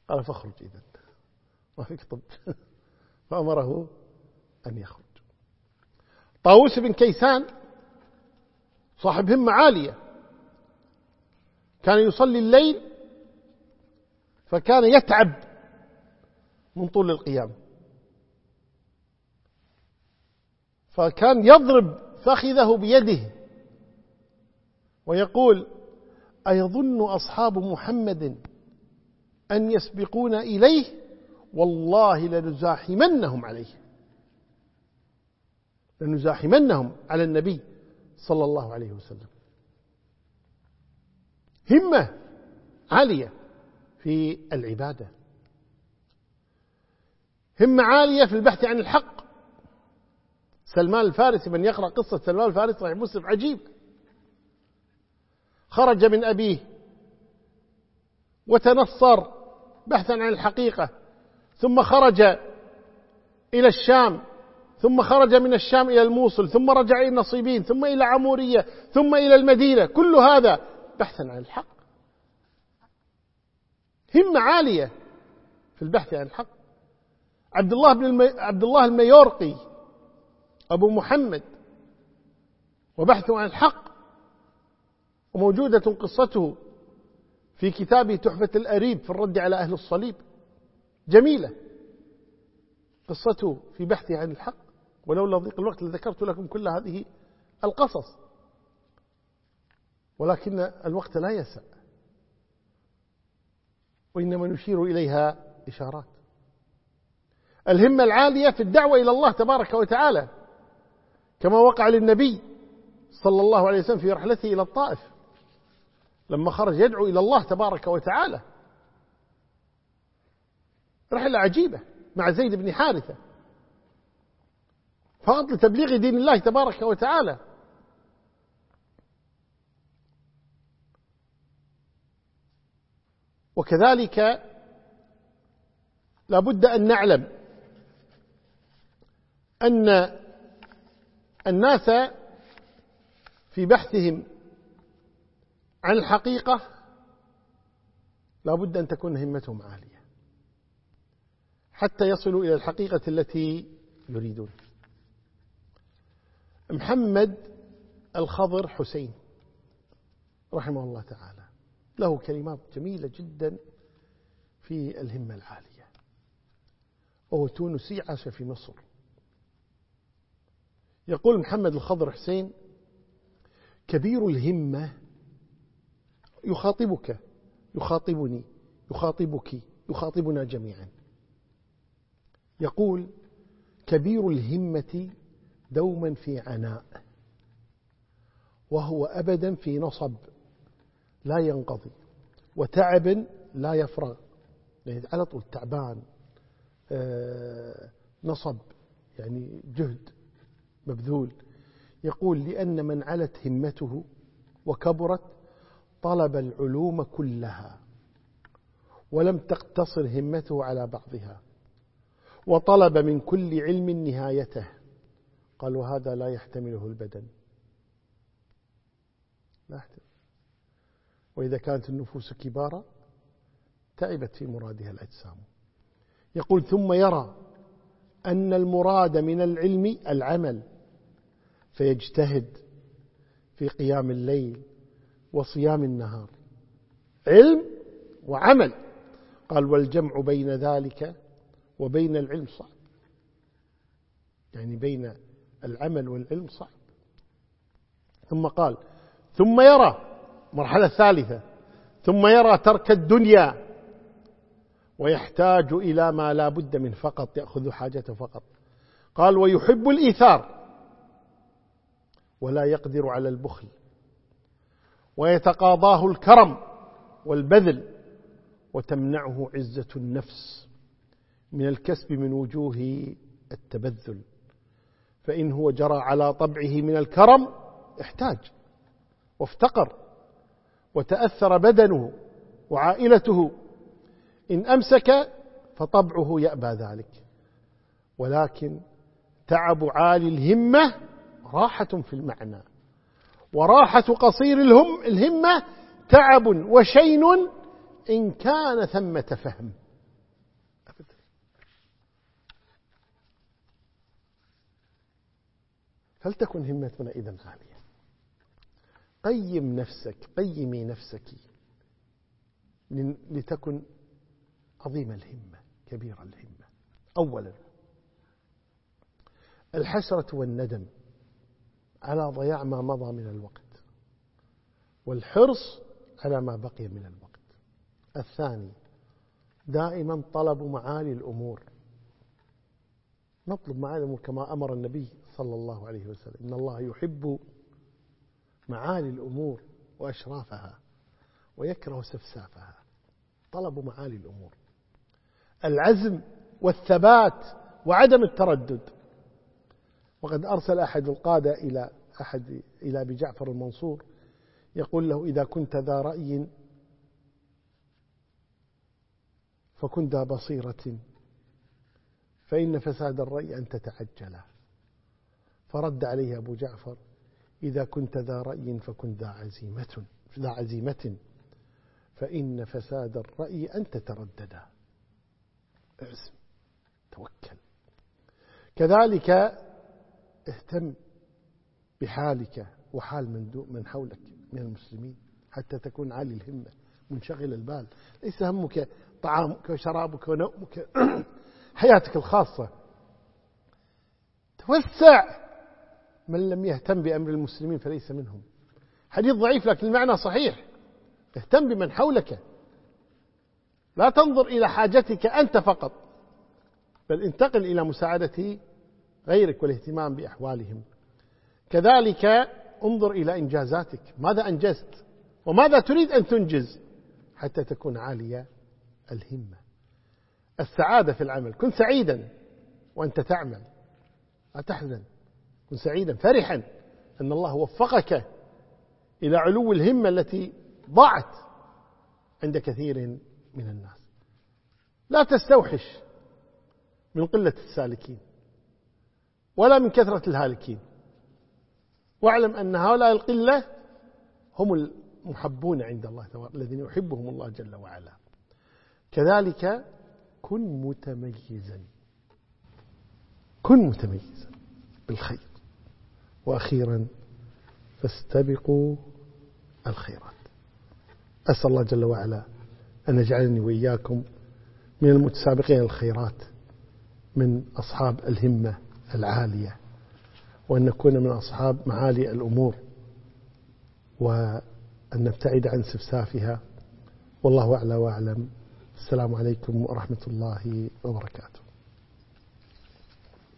قال فاخرج إذا. ما فيك طب. فأمره أن يخرج. طاووس بن كيسان صاحب همة عالية. كان يصلي الليل فكان يتعب من طول القيام. فكان يضرب فخذه بيده. ويقول أيظن أصحاب محمد أن يسبقون إليه؟ والله لنزاحمنهم عليه. لنزاحمنهم على النبي صلى الله عليه وسلم. همة عالية في العبادة. همة عالية في البحث عن الحق. سلمان الفارسي من يقرأ قصة سلمان الفارسي رحمه مسلم عجيب. خرج من أبيه. وتنصر بحثا عن الحقيقة. ثم خرج إلى الشام. ثم خرج من الشام إلى الموصل. ثم رجع إلى النصيبين. ثم إلى عمورية. ثم إلى المدينة. كل هذا بحثا عن الحق. همة عالية في البحث عن الحق. عبد الله بن المي... عبد الله الميورقي أبو محمد وبحثه عن الحق وموجودة قصته في كتابه تحفة الأريب في الرد على أهل الصليب. جميلة قصته في بحثه عن الحق ولولا ضيق الوقت لذكرت لكم كل هذه القصص. ولكن الوقت لا يسع وإنما نشير إليها إشارات. الهمة العالية في الدعوة إلى الله تبارك وتعالى. كما وقع للنبي صلى الله عليه وسلم في رحلته إلى الطائف. لما خرج يدعو إلى الله تبارك وتعالى. رحلة عجيبة مع زيد بن حارثة. فقط لتبليغ دين الله تبارك وتعالى. وكذلك لابد أن نعلم أن الناس في بحثهم عن الحقيقة لابد أن تكون همتهم عالية حتى يصلوا إلى الحقيقة التي يريدون. محمد الخضر حسين رحمه الله تعالى له كلمات جميلة جدا في الهمة العالية. وهو تونسي عاش في مصر. يقول محمد الخضر حسين كبير الهمة يخاطبك يخاطبني يخاطبك يخاطبنا جميعا. يقول كبير الهمة دوما في عناء وهو أبدا في نصب لا ينقضي وتعب لا يفرغ. يعني على طول تعبان آه، نصب يعني جهد. مبذول. يقول لأن من علت همته وكبرت طلب العلوم كلها ولم تقتصر همته على بعضها وطلب من كل علم نهايته. قال وهذا لا يحتمله البدن. لا يحتمل. وإذا كانت النفوس كبارا تعبت في مرادها الأجسام. يقول ثم يرى أن المراد من العلم العمل. فيجتهد في قيام الليل وصيام النهار. علم وعمل. قال والجمع بين ذلك وبين العلم صعب. يعني بين العمل والعلم صعب. ثم قال ثم يرى مرحلة ثالثة ثم يرى ترك الدنيا ويحتاج إلى ما لا بد من فقط يأخذ حاجته فقط. قال ويحب الإيثار. ولا يقدر على البخل. ويتقاضاه الكرم والبذل وتمنعه عزة النفس من الكسب من وجوه التبذل. فإن هو جرى على طبعه من الكرم احتاج وافتقر وتأثر بدنه وعائلته. إن أمسك فطبعه يأبى ذلك. ولكن تعب عالي الهمة راحة في المعنى. وراحة قصير الهم الهمة تعب وشين إن كان ثمة فهم. فلتكن همتنا إذا عالية؟ قيم نفسك قيمي نفسك لتكن عظيم الهمة كبير الهمة أولا الحسرة والندم. على ضياع ما مضى من الوقت. والحرص على ما بقي من الوقت. الثاني دائما طلب معالي الأمور. نطلب معالي الأمور كما أمر النبي صلى الله عليه وسلم. إن الله يحب معالي الأمور وأشرافها ويكره سفسافها. طلب معالي الأمور. العزم والثبات وعدم التردد. وقد أرسل أحد القادة إلى أحد إلى أبي جعفر المنصور يقول له إذا كنت ذا رأي فكن ذا بصيرة فإن فساد الرأي أن تتعجله فرد عليه أبو جعفر إذا كنت ذا رأي فكن ذا عزيمة ذا عزيمة فإن فساد الرأي أن تترددا اعزم توكل. كذلك اهتم بحالك وحال من, من حولك من المسلمين حتى تكون عالي الهمة منشغل البال. ليس همك طعامك وشرابك ونومك. حياتك الخاصة. توسع من لم يهتم بأمر المسلمين فليس منهم. حديث ضعيف لكن المعنى صحيح. اهتم بمن حولك. لا تنظر إلى حاجتك أنت فقط بل انتقل إلى مساعدة غيرك والاهتمام بأحوالهم. كذلك انظر إلى إنجازاتك. ماذا أنجزت؟ وماذا تريد أن تنجز؟ حتى تكون عالية الهمة. السعادة في العمل. كن سعيدا وأنت تعمل. لا تحزن. كن سعيدا. فرحا أن الله وفقك إلى علو الهمة التي ضاعت عند كثير من الناس. لا تستوحش من قلة السالكين. ولا من كثرة الهالكين. واعلم أن هؤلاء القلة هم المحبون عند الله الذين يحبهم الله جل وعلا. كذلك كن متميزا. كن متميزا بالخير. وأخيرا فاستبقوا الخيرات. أسأل الله جل وعلا أن يجعلني وإياكم من المتسابقين الخيرات من أصحاب الهمة العالية وأن نكون من أصحاب معالي الأمور أن نبتعد عن سفسافها. والله أعلى وأعلم. السلام عليكم ورحمة الله وبركاته.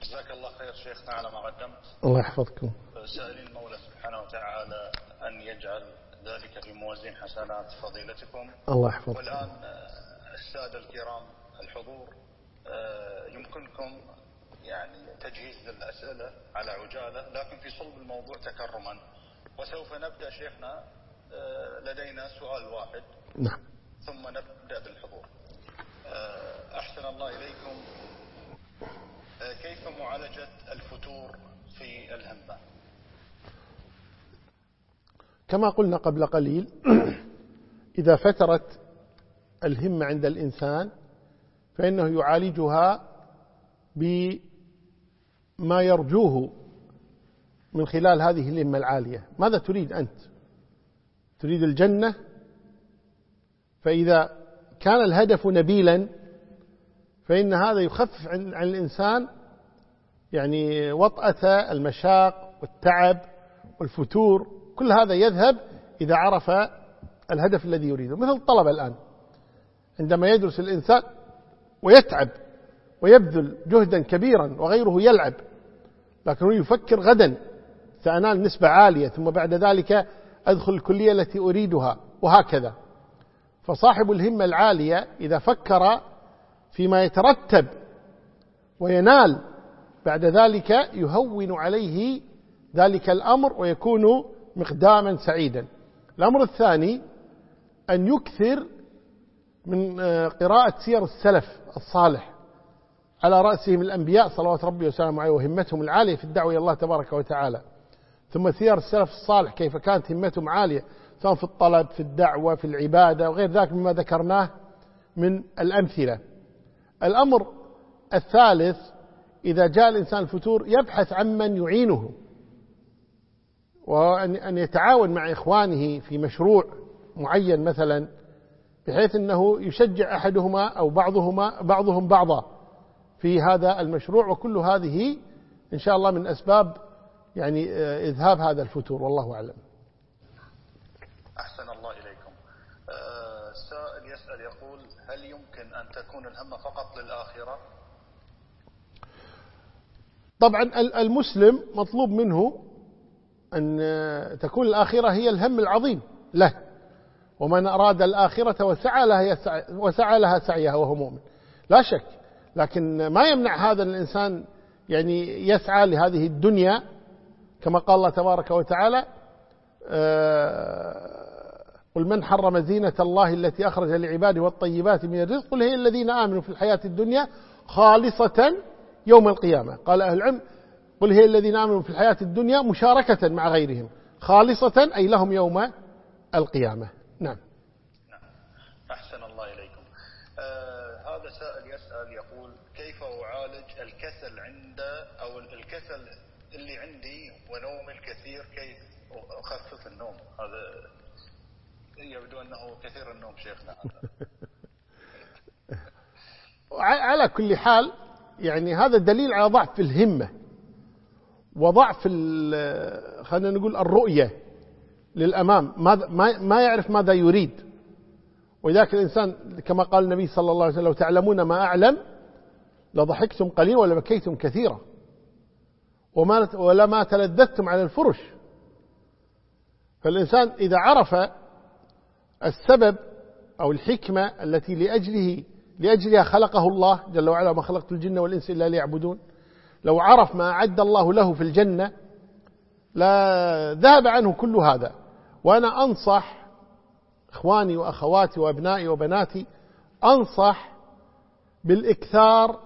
جزاك الله خير شيخنا على ما قدمت. الله يحفظكم. سائلين المولى سبحانه وتعالى أن يجعل ذلك في موازين حسنات فضيلتكم. الله يحفظكم. والآن آه، السادة الكرام الحضور آه، يمكنكم يعني تجهيز الأسئلة على عجالة لكن في صلب الموضوع تكرما. وسوف نبدأ شيخنا آه، لدينا سؤال واحد. نعم. ثم نبدأ بالحضور. أحسن الله إليكم. كيف معالجة الفتور في الهمة؟ كما قلنا قبل قليل إذا فترت الهمة عند الإنسان فإنه يعالجها بما يرجوه من خلال هذه الهمة العالية. ماذا تريد أنت؟ تريد الجنة؟ فإذا كان الهدف نبيلا فإن هذا يخفف عن الإنسان يعني وطأة المشاق والتعب والفتور. كل هذا يذهب إذا عرف الهدف الذي يريده. مثل الطلبة الآن. عندما يدرس الإنسان ويتعب ويبذل جهدا كبيرا وغيره يلعب لكنه يفكر غدا سأنال نسبة عالية ثم بعد ذلك أدخل الكلية التي أريدها وهكذا. فصاحب الهمة العالية إذا فكر فيما يترتب وينال بعد ذلك يهون عليه ذلك الأمر ويكون مقداما سعيدا. الأمر الثاني أن يكثر من آه، قراءة سير السلف الصالح. على رأسهم الأنبياء صلوات ربي وسلامه عليه وهمتهم العالية في الدعوة إلى الله تبارك وتعالى. ثم سير السلف الصالح كيف كانت همتهم عالية سواء في الطلب في الدعوة في العبادة وغير ذلك مما ذكرناه من الأمثلة. الأمر الثالث إذا جاء الإنسان الفتور يبحث عن من يعينه وأن يتعاون مع إخوانه في مشروع معين مثلا بحيث أنه يشجع أحدهما أو بعضهما بعضهم بعضا. في هذا المشروع وكل هذه إن شاء الله من أسباب يعني آه، إذهاب هذا الفتور. والله أعلم. أحسن الله إليكم. آه، سائل يسأل يقول هل يمكن أن تكون الهمة فقط للآخرة؟ طبعا المسلم مطلوب منه أن تكون الآخرة هي الهم العظيم له. ومن أراد الآخرة وسعى لها, وسعى لها سعيها وهو مؤمن. لا شك لكن ما يمنع هذا الإنسان يعني يسعى لهذه الدنيا كما قال الله تبارك وتعالى آه، قل من حرم زينة الله التي أخرج لعباده والطيبات من الرزق قل هي الذين آمنوا في الحياة الدنيا خالصة يوم القيامة. قال أهل العلم قل هي الذين آمنوا في الحياة الدنيا مشاركة مع غيرهم خالصة أي لهم يوم القيامة نعم أحسن الله إليكم آه هذا سائل يسأل يقول كيف أعالج الكسل عند أو الكسل اللي عندي ونوم الكثير كيف أخفف النوم هذا يبدو أنه كثير النوم شيخنا. على كل حال يعني هذا دليل على ضعف الهمة وضعف خلينا نقول الرؤية للأمام. ما ما يعرف ماذا يريد. ولذلك الإنسان كما قال النبي صلى الله عليه وسلم لو تعلمون ما أعلم لضحكتم قليلا ولبكيتم كثيرا وما ولما تلذذتم على الفرش. فالإنسان إذا عرف السبب أو الحكمة التي لأجله لأجلها خلقه الله جل وعلا ما خلقت الجن والإنس إلا ليعبدون. لو عرف ما أعد الله له في الجنة لا ذهب عنه كل هذا. وأنا أنصح إخواني وأخواتي وأبنائي وبناتي أنصح بالإكثار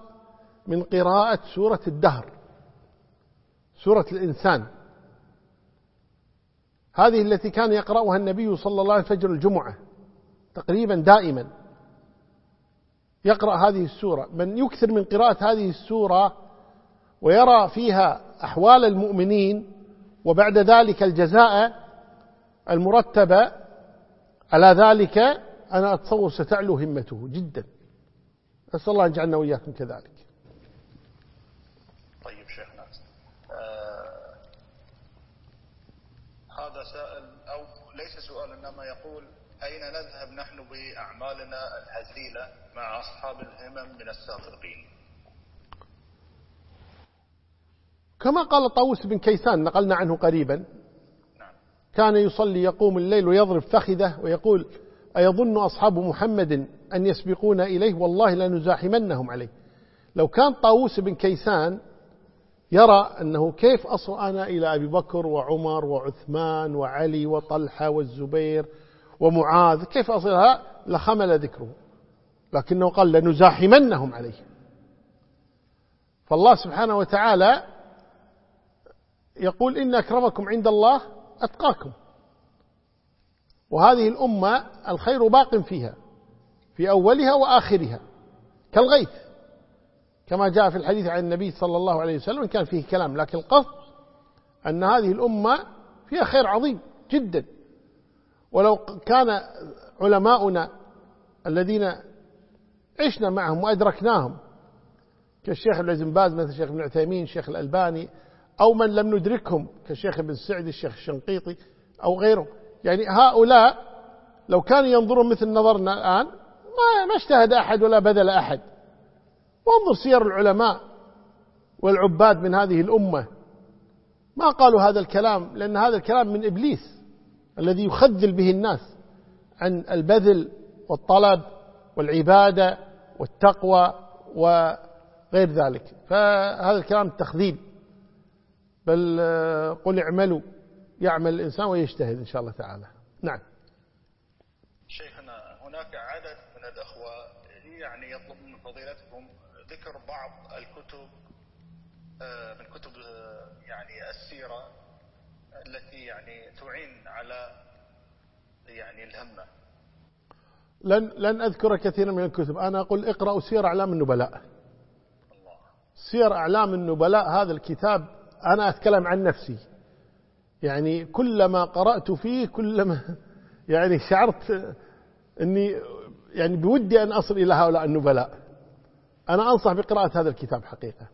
من قراءة سورة الدهر سورة الإنسان. هذه التي كان يقرأها النبي صلى الله عليه وسلم فجر الجمعة تقريبا دائما. يقرأ هذه السورة. من يكثر من قراءة هذه السورة ويرى فيها أحوال المؤمنين وبعد ذلك الجزاء المرتبة على ذلك أنا أتصور ستعلو همته جدا. أسأل الله أن يجعلنا وإياكم كذلك طيب شيخنا آه هذا سائل أو ليس سؤال إنما يقول أين نذهب نحن بأعمالنا الهزيلة مع أصحاب الهمم من السابقين؟ كما قال طاووس بن كيسان نقلنا عنه قريبا. نعم. كان يصلي يقوم الليل ويضرب فخذه ويقول أيظن أصحاب محمد أن يسبقون إليه؟ والله لنزاحمنهم عليه. لو كان طاووس بن كيسان يرى أنه كيف أصل أنا إلى أبي بكر وعمر وعثمان وعلي وطلحة والزبير ومعاذ كيف أصلها لخمل ذكره لكنه قال لنزاحمنهم عليه. فالله سبحانه وتعالى يقول إن أكرمكم عند الله أتقاكم. وهذه الأمة الخير باق فيها في أولها وآخرها كالغيث. كما جاء في الحديث عن النبي صلى الله عليه وسلم كان فيه كلام لكن القصد أن هذه الأمة فيها خير عظيم جدا. ولو كان علماؤنا الذين عشنا معهم وأدركناهم كالشيخ ابن باز مثل الشيخ ابن عثيمين الشيخ الألباني أو من لم ندركهم كالشيخ ابن سعد الشيخ الشنقيطي أو غيره يعني هؤلاء لو كانوا ينظرون مثل نظرنا الآن ما اجتهد أحد ولا بذل أحد. وانظر سير العلماء والعباد من هذه الأمة. ما قالوا هذا الكلام لأن هذا الكلام من إبليس الذي يخذل به الناس عن البذل والطلب والعبادة والتقوى وغير ذلك. فهذا الكلام تخذيل بل قل اعملوا يعمل الإنسان ويجتهد إن شاء الله تعالى. نعم. شيخنا هناك عدد من الأخوة يعني يطلب من فضيلتكم ذكر بعض الكتب آه، من كتب آه، يعني السيرة التي يعني تعين على يعني الهمة. لن لن أذكر كثيرا من الكتب. أنا أقول اقرأوا سير أعلام النبلاء. الله. سير أعلام النبلاء هذا الكتاب أنا أتكلم عن نفسي. يعني كلما قرأت فيه كلما يعني شعرت أني يعني بودي أن أصل إلى هؤلاء النبلاء. أنا أنصح بقراءة هذا الكتاب حقيقة.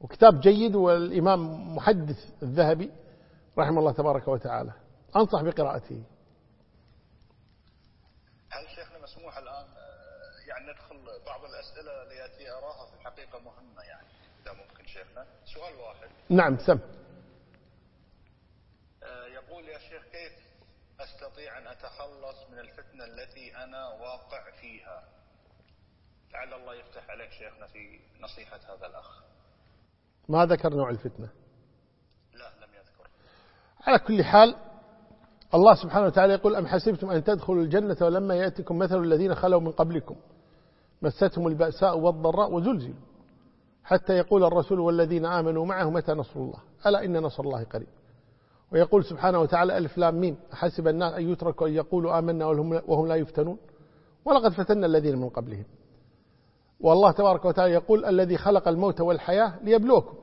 وكتاب جيد والإمام محدث الذهبي رحمه الله تبارك وتعالى. أنصح بقراءته. هل شيخنا مسموح الآن آه، يعني ندخل بعض الأسئلة التي أراها في الحقيقة مهمة يعني. إذا ممكن شيخنا. سؤال واحد. نعم سم. آه، يقول يا شيخ كيف أستطيع أن أتخلص من الفتنة التي أنا واقع فيها؟ لعل الله يفتح عليك شيخنا في نصيحة هذا الأخ. ما ذكر نوع الفتنة؟ لا لم يذكر. على كل حال الله سبحانه وتعالى يقول أم حسبتم أن تدخلوا الجنة ولما يأتكم مثل الذين خلوا من قبلكم؟ مستهم البأساء والضراء وزلزلوا. حتى يقول الرسول والذين آمنوا معه متى نصر الله؟ ألا إن نصر الله قريب. ويقول سبحانه وتعالى ألف لام ميم. حسب الناس أن يتركوا أن يقولوا آمنا وهم لا يفتنون؟ ولقد فتنا الذين من قبلهم. والله تبارك وتعالى يقول الذي خلق الموت والحياة ليبلوكم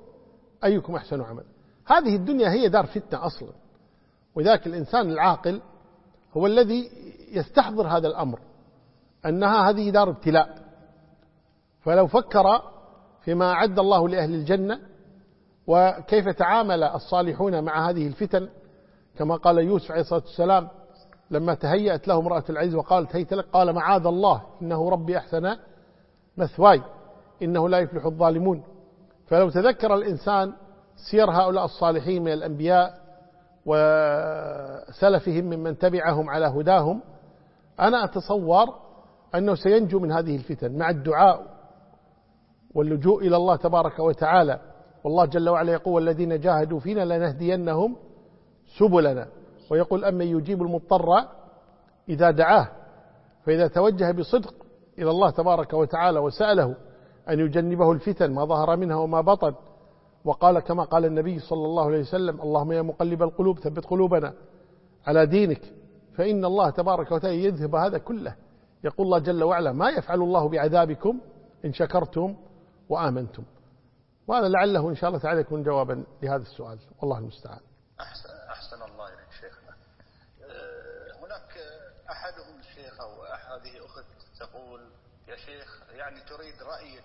أيكم أحسن عمل هذه الدنيا هي دار فتنة أصلا. وذاك الإنسان العاقل هو الذي يستحضر هذا الأمر أنها هذه دار ابتلاء. فلو فكر فيما أعد الله لأهل الجنة وكيف تعامل الصالحون مع هذه الفتن كما قال يوسف عليه الصلاة والسلام لما تهيأت له امرأة العزيز وقالت هيت لك قال معاذ الله إنه ربي أحسن مثواي إنه لا يفلح الظالمون. فلو تذكر الإنسان سير هؤلاء الصالحين من الأنبياء وسلفهم ممن تبعهم على هداهم أنا أتصور أنه سينجو من هذه الفتن مع الدعاء واللجوء إلى الله تبارك وتعالى. والله جل وعلا يقول والذين جاهدوا فينا لنهدينهم سبلنا ويقول أمن يجيب المضطر إذا دعاه فإذا توجه بصدق إلى الله تبارك وتعالى وسأله أن يجنبه الفتن ما ظهر منها وما بطن. وقال كما قال النبي صلى الله عليه وسلم اللهم يا مقلب القلوب ثبت قلوبنا على دينك فإن الله تبارك وتعالى يذهب هذا كله. يقول الله جل وعلا ما يفعل الله بعذابكم إن شكرتم وآمنتم. وهذا لعله إن شاء الله تعالى يكون جوابا لهذا السؤال. والله المستعان. أحسن, أحسن الله إليك شيخنا أه، هناك أحدهم الشيخ أو هذه أخت تقول يا شيخ يعني تريد رأيك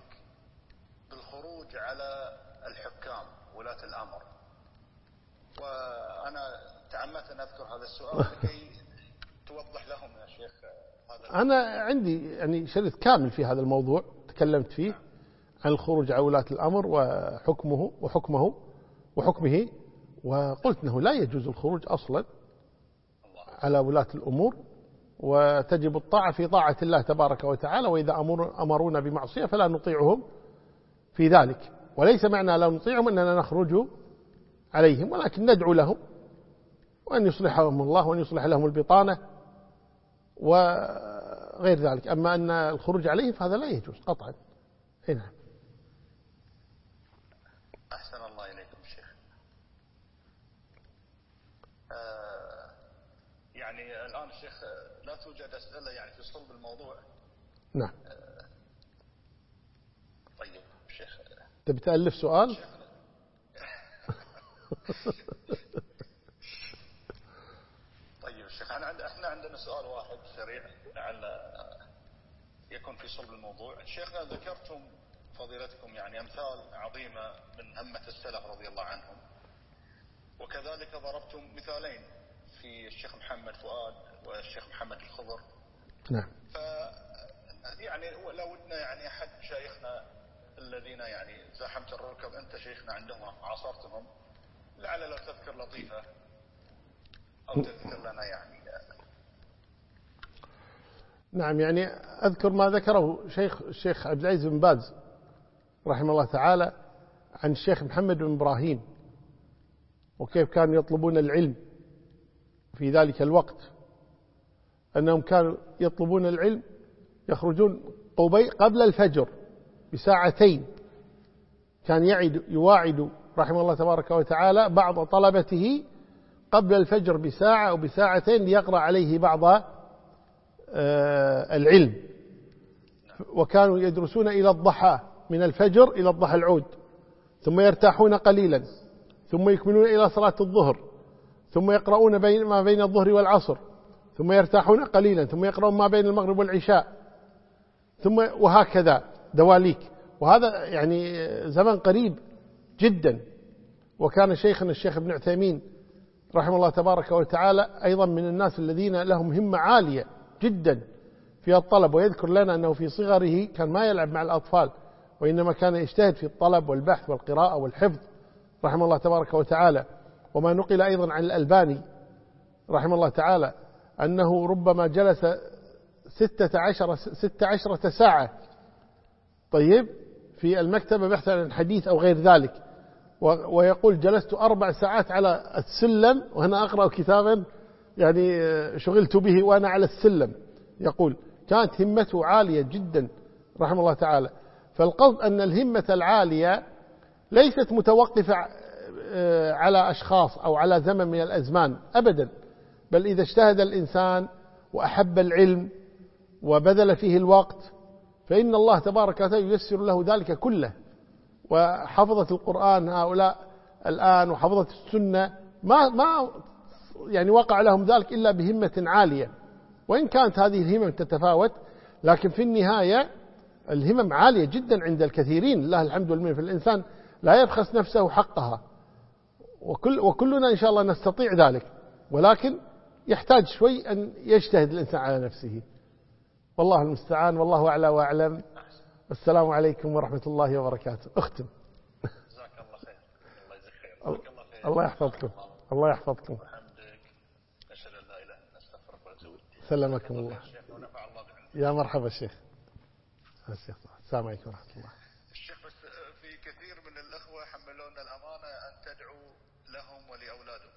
بالخروج على الحكام ولاة الأمر. وأنا تعمدت أن أذكر هذا السؤال لكي توضح لهم يا شيخ هذا. أنا عندي يعني شريط كامل في هذا الموضوع تكلمت فيه عن الخروج على ولاة الأمر وحكمه وحكمه وحكمه وقلت أنه لا يجوز الخروج أصلا على ولاة الأمور. وتجب الطاعة في طاعة الله تبارك وتعالى وإذا أمر أمرونا بمعصية فلا نطيعهم في ذلك. وليس معنى لا نطيعهم أننا نخرج عليهم ولكن ندعو لهم وأن يصلحهم الله وأن يصلح لهم البطانة وغير ذلك. أما أن الخروج عليهم فهذا لا يجوز قطعا. نعم أحسن الله إليكم شيخ آه، يعني الآن شيخ لا توجد أسئلة يعني في صلب الموضوع. نعم. طيب شيخ. تبي تألف سؤال؟ طيب شيخ أنا عند إحنا عندنا سؤال واحد سريع لعل يكون في صلب الموضوع. شيخنا ذكرتم فضيلتكم يعني أمثال عظيمة من همة السلف رضي الله عنهم وكذلك ضربتم مثالين. في الشيخ محمد فؤاد والشيخ محمد الخضر. نعم. ف يعني لو ودنا يعني أحد شيخنا الذين يعني زاحمت الركب أنت شيخنا عندهم عاصرتهم لعل لو تذكر لطيفة أو تذكر لنا يعني. نعم يعني أذكر ما ذكره شيخ الشيخ عبد العزيز بن باز رحمه الله تعالى عن الشيخ محمد بن إبراهيم وكيف كانوا يطلبون العلم. في ذلك الوقت أنهم كانوا يطلبون العلم يخرجون قبي قبل الفجر بساعتين. كان يعد يواعد رحمه الله تبارك وتعالى بعض طلبته قبل الفجر بساعة أو بساعتين ليقرأ عليه بعض آه، العلم. وكانوا يدرسون إلى الضحى من الفجر إلى الضحى العود ثم يرتاحون قليلا ثم يكملون إلى صلاة الظهر. ثم يقرؤون بين ما بين الظهر والعصر. ثم يرتاحون قليلا ثم يقرؤون ما بين المغرب والعشاء. ثم وهكذا دواليك. وهذا يعني زمن قريب جدا. وكان شيخنا الشيخ ابن عثيمين رحمه الله تبارك وتعالى أيضا من الناس الذين لهم همة عالية جدا في الطلب. ويذكر لنا أنه في صغره كان ما يلعب مع الأطفال وإنما كان يجتهد في الطلب والبحث والقراءة والحفظ رحمه الله تبارك وتعالى. وما نقل أيضا عن الألباني رحمه الله تعالى أنه ربما جلس ستة عشر, ستة عشرة ساعة. طيب في المكتبة بحثا عن حديث أو غير ذلك. ويقول جلست أربع ساعات على السلم وأنا أقرأ كتابا يعني شغلت به وأنا على السلم. يقول كانت همته عالية جدا رحمه الله تعالى. فالقصد أن الهمة العالية ليست متوقفة آه، على أشخاص أو على زمن من الأزمان أبدا. بل إذا اجتهد الإنسان وأحب العلم وبذل فيه الوقت فإن الله تبارك وتعالى ييسر له ذلك كله. وحفظة القرآن هؤلاء الآن وحفظة السنة ما ما يعني وقع لهم ذلك إلا بهمة عالية. وإن كانت هذه الهمم تتفاوت لكن في النهاية الهمم عالية جدا عند الكثيرين. الله الحمد والمنة. في الإنسان لا يبخس نفسه حقها. وكل وكلنا إن شاء الله نستطيع ذلك ولكن يحتاج شوي أن يجتهد الإنسان على نفسه. والله المستعان والله أعلى وأعلم. السلام عليكم ورحمة الله وبركاته. أختم. جزاك الله خير. الله يجزيك خير. الله يحفظكم. الله يحفظكم. سلمكم الله. شيخ يا مرحبا الشيخ الشيخ السلام عليكم ورحمة الله الشيخ بس في كثير من الأخوة حملونا الأمانة أن تدعو لهم ولأولادهم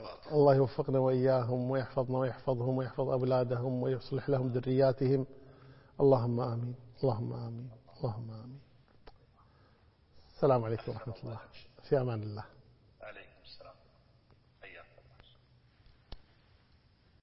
بالثبات الله يوفقنا وإياهم ويحفظنا ويحفظهم ويحفظ أولادهم ويصلح لهم ذرياتهم. اللهم آمين. اللهم آمين. اللهم آمين. السلام عليكم ورحمة الله. في أمان الله.